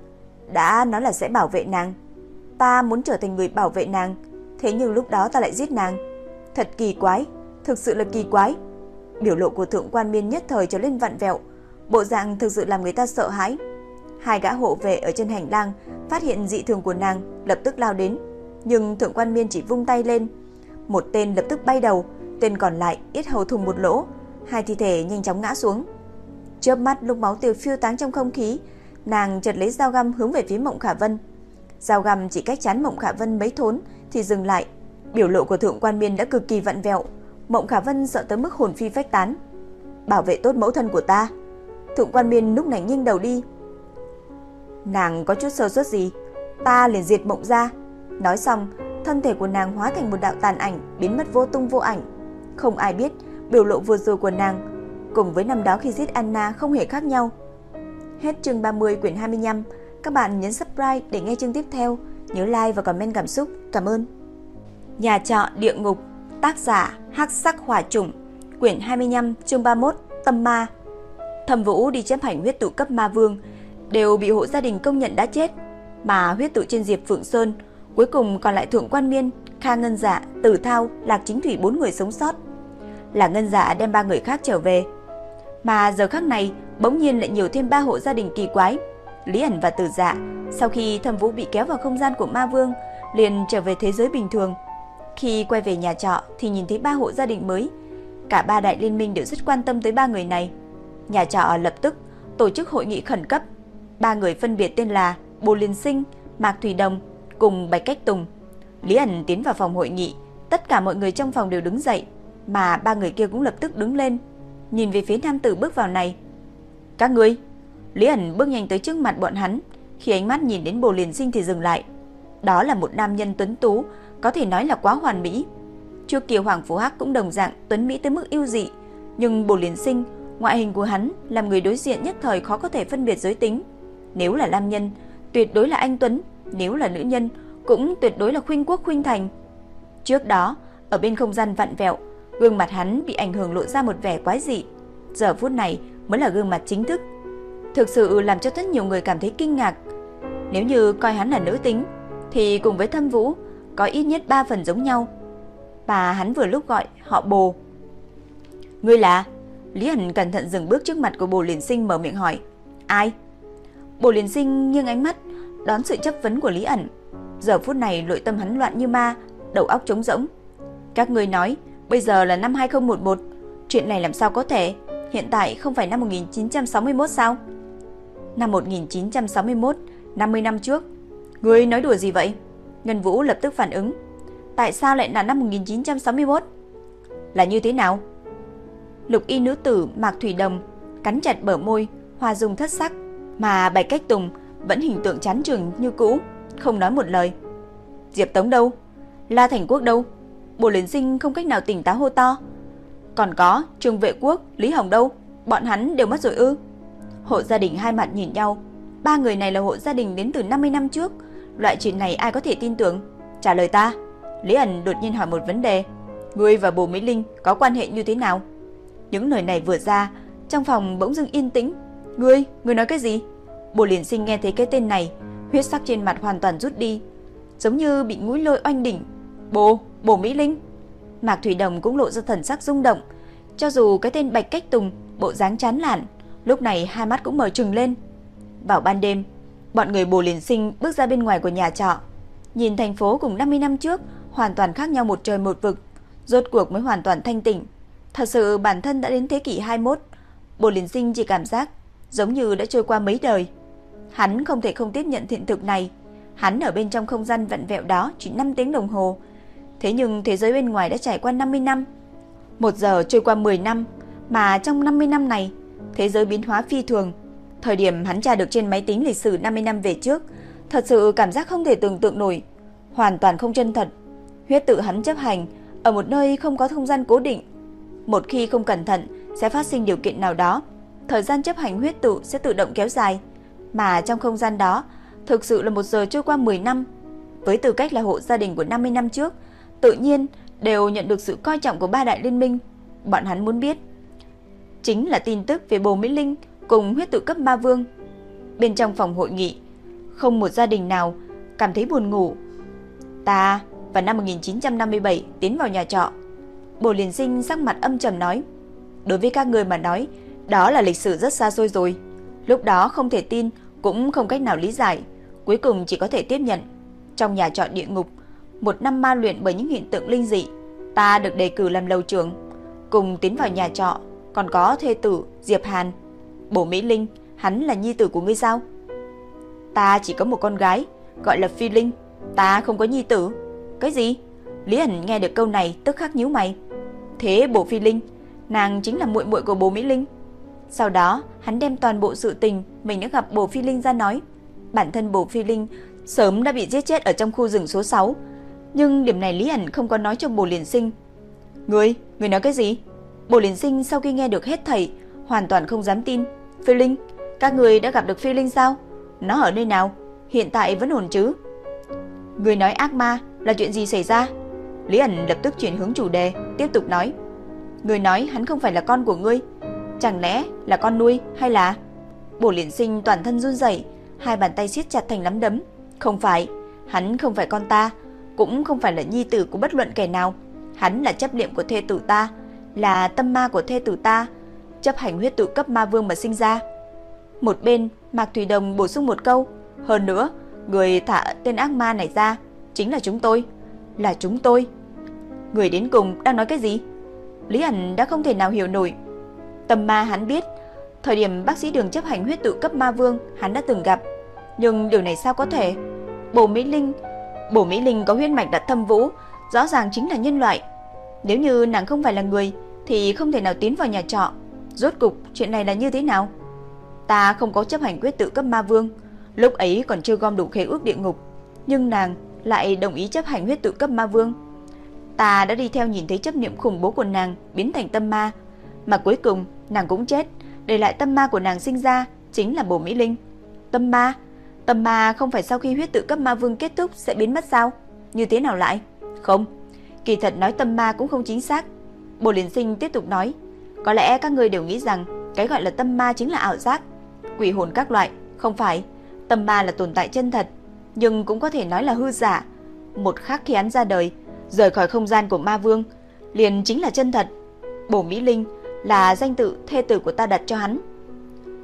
Speaker 1: đã nói là sẽ bảo vệ nàng. Ta muốn trở thành người bảo vệ nàng, thế nhưng lúc đó ta lại giết nàng. Thật kỳ quái, thực sự là kỳ quái. Biểu lộ của thượng quan miên nhất thời trở lên vặn vẹo, bộ dạng thực sự làm người ta sợ hãi. Hai gã hộ vệ ở trên hành lang phát hiện dị thường của nàng, lập tức lao đến, nhưng thượng quan miên chỉ vung tay lên, một tên lập tức bay đầu, tên còn lại ít hầu thùng một lỗ, hai thi thể nhanh chóng ngã xuống. Chớp mắt lúc máu tiêu phiêu tán trong không khí, nàng chợt lấy dao găm hướng về phía Mộng Khả Vân. Dao găm chỉ cách chắn Mộng Khả Vân mấy thốn thì dừng lại. Biểu lộ của thượng quan miên đã cực kỳ vặn vẹo, Mộng Khả Vân sợ tới mức hồn phi phách tán. Bảo vệ tốt mẫu thân của ta. Thượng quan miên lúc này nghiêng đầu đi. Nàng có chút sơ suất gì, ta liền diệt Mộng ra. Nói xong, thân thể của nàng hóa thành một đạo tàn ảnh biến mất vô tung vô ảnh. Không ai biết biểu lộ vừa rồi của nàng cùng với năm đó khi giết Anna không hề khác nhau. Hết chương 30 quyển 25, các bạn nhấn subscribe để nghe chương tiếp theo, nhớ like và comment cảm xúc. Cảm ơn. Nhà trọ địa ngục, tác giả Hắc Sắc Hỏa Trùng, quyển 25, chương 31, Tâm Ma. Thẩm Vũ đi chấp hành huyết tụ cấp ma vương đều bị hộ gia đình công nhận đã chết, mà huyết tụ trên Diệp Phượng Sơn cuối cùng còn lại Thượng Quan Miên Kha Ngân Dạ, Tử Thao, Lạc Chính Thủy bốn người sống sót. Là Ngân Dạ đem ba người khác trở về. Mà giờ khắc này, bỗng nhiên lại nhiều thêm ba hộ gia đình kỳ quái. Lý ẩn và Tử Dạ, sau khi Thẩm Vũ bị kéo vào không gian của Ma Vương, liền trở về thế giới bình thường. Khi quay về nhà trọ thì nhìn thấy ba hộ gia đình mới. Cả ba đại liên minh đều rất quan tâm tới ba người này. Nhà trọ lập tức tổ chức hội nghị khẩn cấp. Ba người phân biệt tên là Bồ Liên Sinh, Mạc Thủy Đồng cùng Bạch Cách Tùng. Lý ẩn tiến vào phòng hội nghị, tất cả mọi người trong phòng đều đứng dậy, mà ba người kia cũng lập tức đứng lên, nhìn về phía nam tử bước vào này. Các ngươi, Lý ẩn bước nhanh tới trước mặt bọn hắn, khi ánh mắt nhìn đến Bồ Liên Sinh thì dừng lại. Đó là một nam nhân tuấn tú, có thể nói là quá hoàn mỹ. Trước kia Hoàng Phú Hắc cũng đồng dạng tuấn mỹ tới mức yêu dị, nhưng Bồ Liên Sinh, ngoại hình của hắn làm người đối diện nhất thời khó có thể phân biệt giới tính. Nếu là nam nhân, tuyệt đối là anh tuấn, nếu là nữ nhân, cũng tuyệt đối là khuynh quốc khuynh thành. Trước đó, ở bên không gian vặn vẹo, gương mặt hắn bị ảnh hưởng lộ ra một vẻ quái dị. Giờ phút này mới là gương mặt chính thức. Thực sự làm cho rất nhiều người cảm thấy kinh ngạc. Nếu như coi hắn là nữ tính, thì cùng với Thâm Vũ có ít nhất 3 phần giống nhau. Bà hắn vừa lúc gọi họ Bồ. Ngươi là? Lý Hẳn cẩn thận dừng bước trước mặt của Bồ Liên Sinh mở miệng hỏi. Ai? Bồ Liên Sinh nghiêng ánh mắt đón sự chất vấn của Lý ẩn. Giờ phút này nội tâm hắn loạn như ma, đầu óc trống rỗng. Các người nói, bây giờ là năm 2011, chuyện này làm sao có thể? Hiện tại không phải năm 1961 sao? Năm 1961, 50 năm trước. Ngươi nói đùa gì vậy? Ngân Vũ lập tức phản ứng. Tại sao lại là năm 1961? Là như thế nào? Lục y nữ tử Mạc Thủy Đồng cắn chặt bờ môi, hoa dung thất sắc, mà Bạch Cách Tùng vẫn hình tượng chán trường như cũ, không nói một lời. Diệp Tống đâu? La Thành Quốc đâu? Bồ Liên Sinh không cách nào tỉnh táo hô to. Còn có Trương Vệ Quốc, Lý Hồng đâu? Bọn hắn đều mất rồi ư? Hộ gia đình hai mặt nhìn nhau. Ba người này là hộ gia đình đến từ 50 năm trước. Loại chuyện này ai có thể tin tưởng? Trả lời ta. Lý ẩn đột nhiên hỏi một vấn đề. Ngươi và Bồ Mỹ Linh có quan hệ như thế nào? Những lời này vừa ra, trong phòng bỗng dưng yên tĩnh. Ngươi, ngươi nói cái gì? Bồ liền Sinh nghe thấy cái tên này, huyết sắc trên mặt hoàn toàn rút đi, giống như bị mũi lôi oanh đỉnh. "Bồ, Bồ Mỹ Linh." Mạc Thủy Đồng cũng lộ ra thần sắc rung động, cho dù cái tên Bạch Cách Tùng bộ dáng chán lạn, lúc này hai mắt cũng mở trừng lên. Vào ban đêm, bọn người Bồ liền Sinh bước ra bên ngoài của nhà trọ, nhìn thành phố cùng 50 năm trước hoàn toàn khác nhau một trời một vực, rốt cuộc mới hoàn toàn thanh tỉnh. Thật sự bản thân đã đến thế kỷ 21, Bồ liền Sinh chỉ cảm giác giống như đã trôi qua mấy đời. Hắn không thể không tiếp nhận hiện thực này. Hắn ở bên trong không gian vặn vẹo đó chỉ 5 tiếng đồng hồ. Thế nhưng thế giới bên ngoài đã trải qua 50 năm. Một giờ trôi qua 10 năm, mà trong 50 năm này, thế giới biến hóa phi thường. Thời điểm hắn tra được trên máy tính lịch sử 50 năm về trước, thật sự cảm giác không thể tưởng tượng nổi, hoàn toàn không chân thật. Huyết tự hắn chấp hành ở một nơi không có không gian cố định. Một khi không cẩn thận sẽ phát sinh điều kiện nào đó, thời gian chấp hành huyết tự sẽ tự động kéo dài mà trong không gian đó thực sự là một giờ trôi qua 10 năm. Với tư cách là hộ gia đình của 50 năm trước, tự nhiên đều nhận được sự coi trọng của ba đại liên minh. Bọn hắn muốn biết chính là tin tức về Bồ Mỹ Linh cùng huyết tự cấp ma vương. Bên trong phòng hội nghị, không một gia đình nào cảm thấy buồn ngủ. Ta vào năm 1957 tiến vào nhà trọ. Bồ Liên Sinh sắc mặt âm trầm nói, đối với các người mà nói, đó là lịch sử rất xa xôi rồi. Lúc đó không thể tin, cũng không cách nào lý giải, cuối cùng chỉ có thể tiếp nhận. Trong nhà trọ địa ngục, một năm ma luyện bởi những hiện tượng linh dị, ta được đề cử làm lầu trưởng, cùng tiến vào nhà trọ, còn có thê tử Diệp Hàn. Bổ Mỹ Linh, hắn là nhi tử của ngươi sao? Ta chỉ có một con gái, gọi là Phi Linh, ta không có nhi tử. Cái gì? Lý ảnh nghe được câu này tức khắc nhíu mày. Thế Bổ Phi Linh, nàng chính là muội muội của Bố Mỹ Linh. Sau đó, hắn đem toàn bộ sự tình mình đã gặp Bồ Phi Linh ra nói. Bản thân Bồ Phi Linh sớm đã bị giết chết ở trong khu rừng số 6, nhưng điểm này Lý ảnh không có nói cho Bồ Liên Sinh. "Ngươi, ngươi nói cái gì?" Bồ Liên Sinh sau khi nghe được hết thảy, hoàn toàn không dám tin. "Phi Linh, các người đã gặp được Phi Linh sao? Nó ở nơi nào? Hiện tại vẫn ổn chứ?" Người nói ác ma là chuyện gì xảy ra?" Lý ẩn lập tức chuyển hướng chủ đề, tiếp tục nói. Người nói hắn không phải là con của ngươi, Chẳng lẽ là con nuôi hay là... Bổ liễn sinh toàn thân run rẩy, hai bàn tay siết chặt thành nắm đấm. Không phải, hắn không phải con ta, cũng không phải là nhi tử của bất luận kẻ nào. Hắn là chấp niệm của thê tử ta, là tâm ma của thê tử ta, chấp hành huyết tự cấp ma vương mà sinh ra. Một bên, Mạc Thủy Đồng bổ sung một câu, hơn nữa, người thả tên ác ma này ra chính là chúng tôi, là chúng tôi. Người đến cùng đang nói cái gì? Lý ảnh đã không thể nào hiểu nổi. Tâm ma hắn biết, thời điểm bác sĩ đường chấp hành huyết tự cấp ma vương hắn đã từng gặp, nhưng điều này sao có thể? Bổ Mỹ Linh, Bổ Mỹ Linh có huyết mạch đặt thâm vũ, rõ ràng chính là nhân loại. Nếu như nàng không phải là người thì không thể nào tiến vào nhà trọ. Rốt cục chuyện này là như thế nào? Ta không có chấp hành quyết tự cấp ma vương, lúc ấy còn chưa gom đủ khế ước địa ngục, nhưng nàng lại đồng ý chấp hành huyết tự cấp ma vương. Ta đã đi theo nhìn thấy chấp niệm khủng bố của nàng biến thành tâm ma, mà cuối cùng nàng cũng chết, để lại tâm ma của nàng sinh ra chính là Bổ Mỹ Linh. Tâm ma? Tâm ma không phải sau khi huyết tự cấp ma vương kết thúc sẽ biến mất sao? Như thế nào lại? Không, kỳ thật nói tâm ma cũng không chính xác. Bồ Liên Sinh tiếp tục nói, có lẽ các người đều nghĩ rằng cái gọi là tâm ma chính là ảo giác, quỷ hồn các loại, không phải. Tâm ma là tồn tại chân thật, nhưng cũng có thể nói là hư giả. Một khắc khi hắn ra đời, rời khỏi không gian của ma vương, liền chính là chân thật. Bổ Mỹ Linh là danh tự thê tử của ta đặt cho hắn.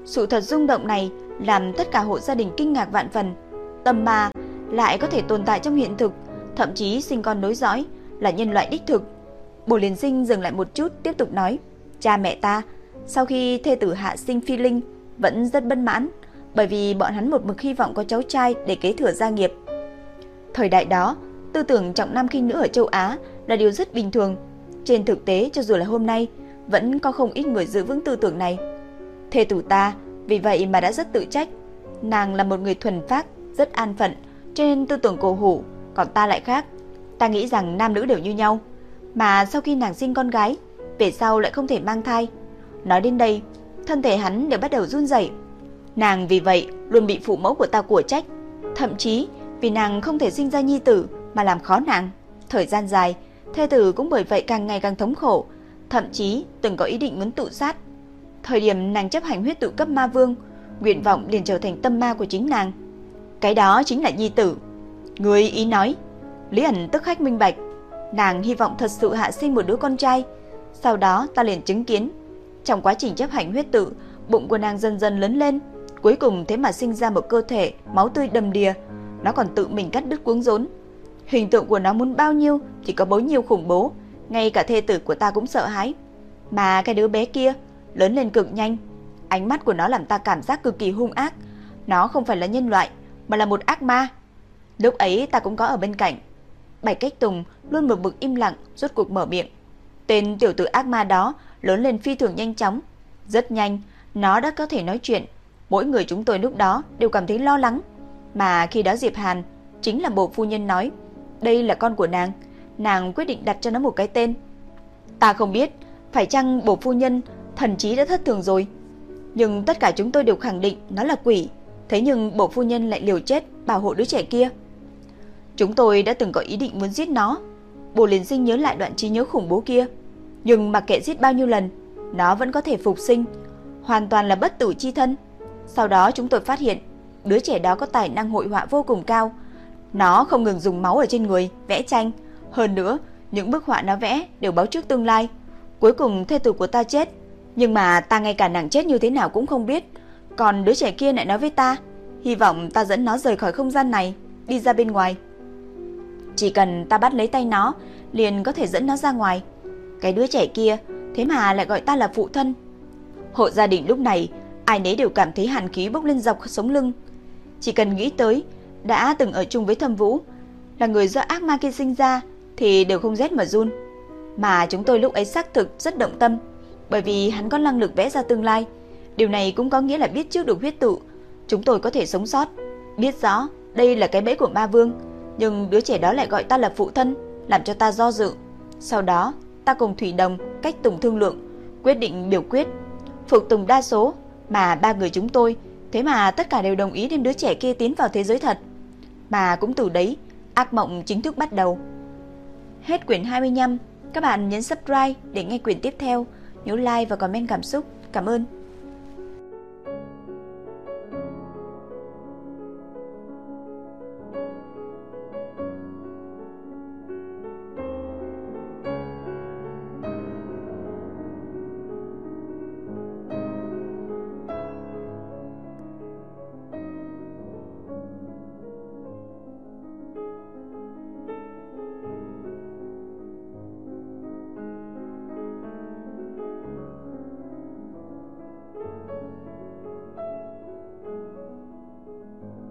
Speaker 1: Sự thật rung động này làm tất cả hộ gia đình kinh ngạc vạn phần. Tâm ma lại có thể tồn tại trong hiện thực, thậm chí sinh con nối dõi, là nhân loại đích thực. Bồ Liên Sinh dừng lại một chút tiếp tục nói, cha mẹ ta sau khi thê tử hạ sinh phi linh vẫn rất bất mãn, bởi vì bọn hắn một mực hy vọng có cháu trai để kế thừa gia nghiệp. Thời đại đó, tư tưởng trọng nam khinh nữ ở châu Á là điều rất bình thường. Trên thực tế cho dù là hôm nay, vẫn có không ít người giữ vững tư tưởng này. Thê tử ta vì vậy mà đã rất tự trách. Nàng là một người thuần phát, rất an phận, trên tư tưởng cổ hủ, còn ta lại khác. Ta nghĩ rằng nam nữ đều như nhau, mà sau khi nàng sinh con gái, về sau lại không thể mang thai. Nói đến đây, thân thể hắn đều bắt đầu run rẩy. Nàng vì vậy luôn bị phụ mẫu của ta của trách, thậm chí vì nàng không thể sinh ra nhi tử mà làm khó nàng. Thời gian dài, thê tử cũng bởi vậy càng ngày càng thống khổ, thậm chí từng có ý định muốn tự sát. Thời điểm nàng chấp hành huyết tự cấp ma vương, nguyện vọng liền trở thành tâm ma của chính nàng. Cái đó chính là nhi tử. Người ý nói, Lý ẩn tức khách minh bạch, nàng hy vọng thật sự hạ sinh một đứa con trai. Sau đó ta liền chứng kiến, trong quá trình chấp hành huyết tự, bụng của nàng dần dần lớn lên, cuối cùng thế mà sinh ra một cơ thể máu tươi đầm đìa, nó còn tự mình cắt đứt cuống rốn. Hình tượng của nó muốn bao nhiêu thì có bấy nhiêu khủng bố, ngay cả thê tử của ta cũng sợ hãi. Mà cái đứa bé kia lớn lên cực nhanh, ánh mắt của nó làm ta cảm giác cực kỳ hung ác. Nó không phải là nhân loại, mà là một ác ma. Lúc ấy ta cũng có ở bên cạnh. Bạch Cách Tùng luôn một bực im lặng, rốt cuộc mở miệng. Tên tiểu tử ác ma đó lớn lên phi thường nhanh chóng, rất nhanh, nó đã có thể nói chuyện. Mỗi người chúng tôi lúc đó đều cảm thấy lo lắng, mà khi đó Diệp Hàn chính là bộ phu nhân nói, đây là con của nàng, nàng quyết định đặt cho nó một cái tên. Ta không biết, phải chăng bộ phu nhân thần trí đã thất thường rồi. Nhưng tất cả chúng tôi đều khẳng định nó là quỷ, thế nhưng bộ phu nhân lại liều chết bảo hộ đứa trẻ kia. Chúng tôi đã từng có ý định muốn giết nó. Bồ Liên Sinh nhớ lại đoạn trí nhớ khủng bố kia, nhưng mặc kệ giết bao nhiêu lần, nó vẫn có thể phục sinh, hoàn toàn là bất tử chi thân. Sau đó chúng tôi phát hiện, đứa trẻ đó có tài năng hội họa vô cùng cao. Nó không ngừng dùng máu ở trên người, vẽ tranh. Hơn nữa, những bức họa nó vẽ đều báo trước tương lai. Cuối cùng thê tử của ta chết, nhưng mà ta ngay cả nàng chết như thế nào cũng không biết. Còn đứa trẻ kia lại nói với ta, hy vọng ta dẫn nó rời khỏi không gian này, đi ra bên ngoài. Chỉ cần ta bắt lấy tay nó, liền có thể dẫn nó ra ngoài. Cái đứa trẻ kia, thế mà lại gọi ta là phụ thân. Hộ gia đình lúc này, ai nấy đều cảm thấy hàn khí bốc lên dọc sống lưng. Chỉ cần nghĩ tới, đã từng ở chung với thâm vũ, là người do ác ma kia sinh ra, thì đều không rét mà run. Mà chúng tôi lúc ấy xác thực rất động tâm, bởi vì hắn có năng lực vẽ ra tương lai. Điều này cũng có nghĩa là biết trước được huyết tự, chúng tôi có thể sống sót. Biết rõ đây là cái bẫy của ma vương, nhưng đứa trẻ đó lại gọi ta là phụ thân, làm cho ta do dự. Sau đó, ta cùng Thủy Đồng cách tùng thương lượng, quyết định biểu quyết. Phục tùng đa số, mà ba người chúng tôi, thế mà tất cả đều đồng ý đem đứa trẻ kia tiến vào thế giới thật. Mà cũng từ đấy, ác mộng chính thức bắt đầu. Hết quyển 25, các bạn nhấn subscribe để nghe quyển tiếp theo. Nhớ like và comment cảm xúc. Cảm ơn. Thank you.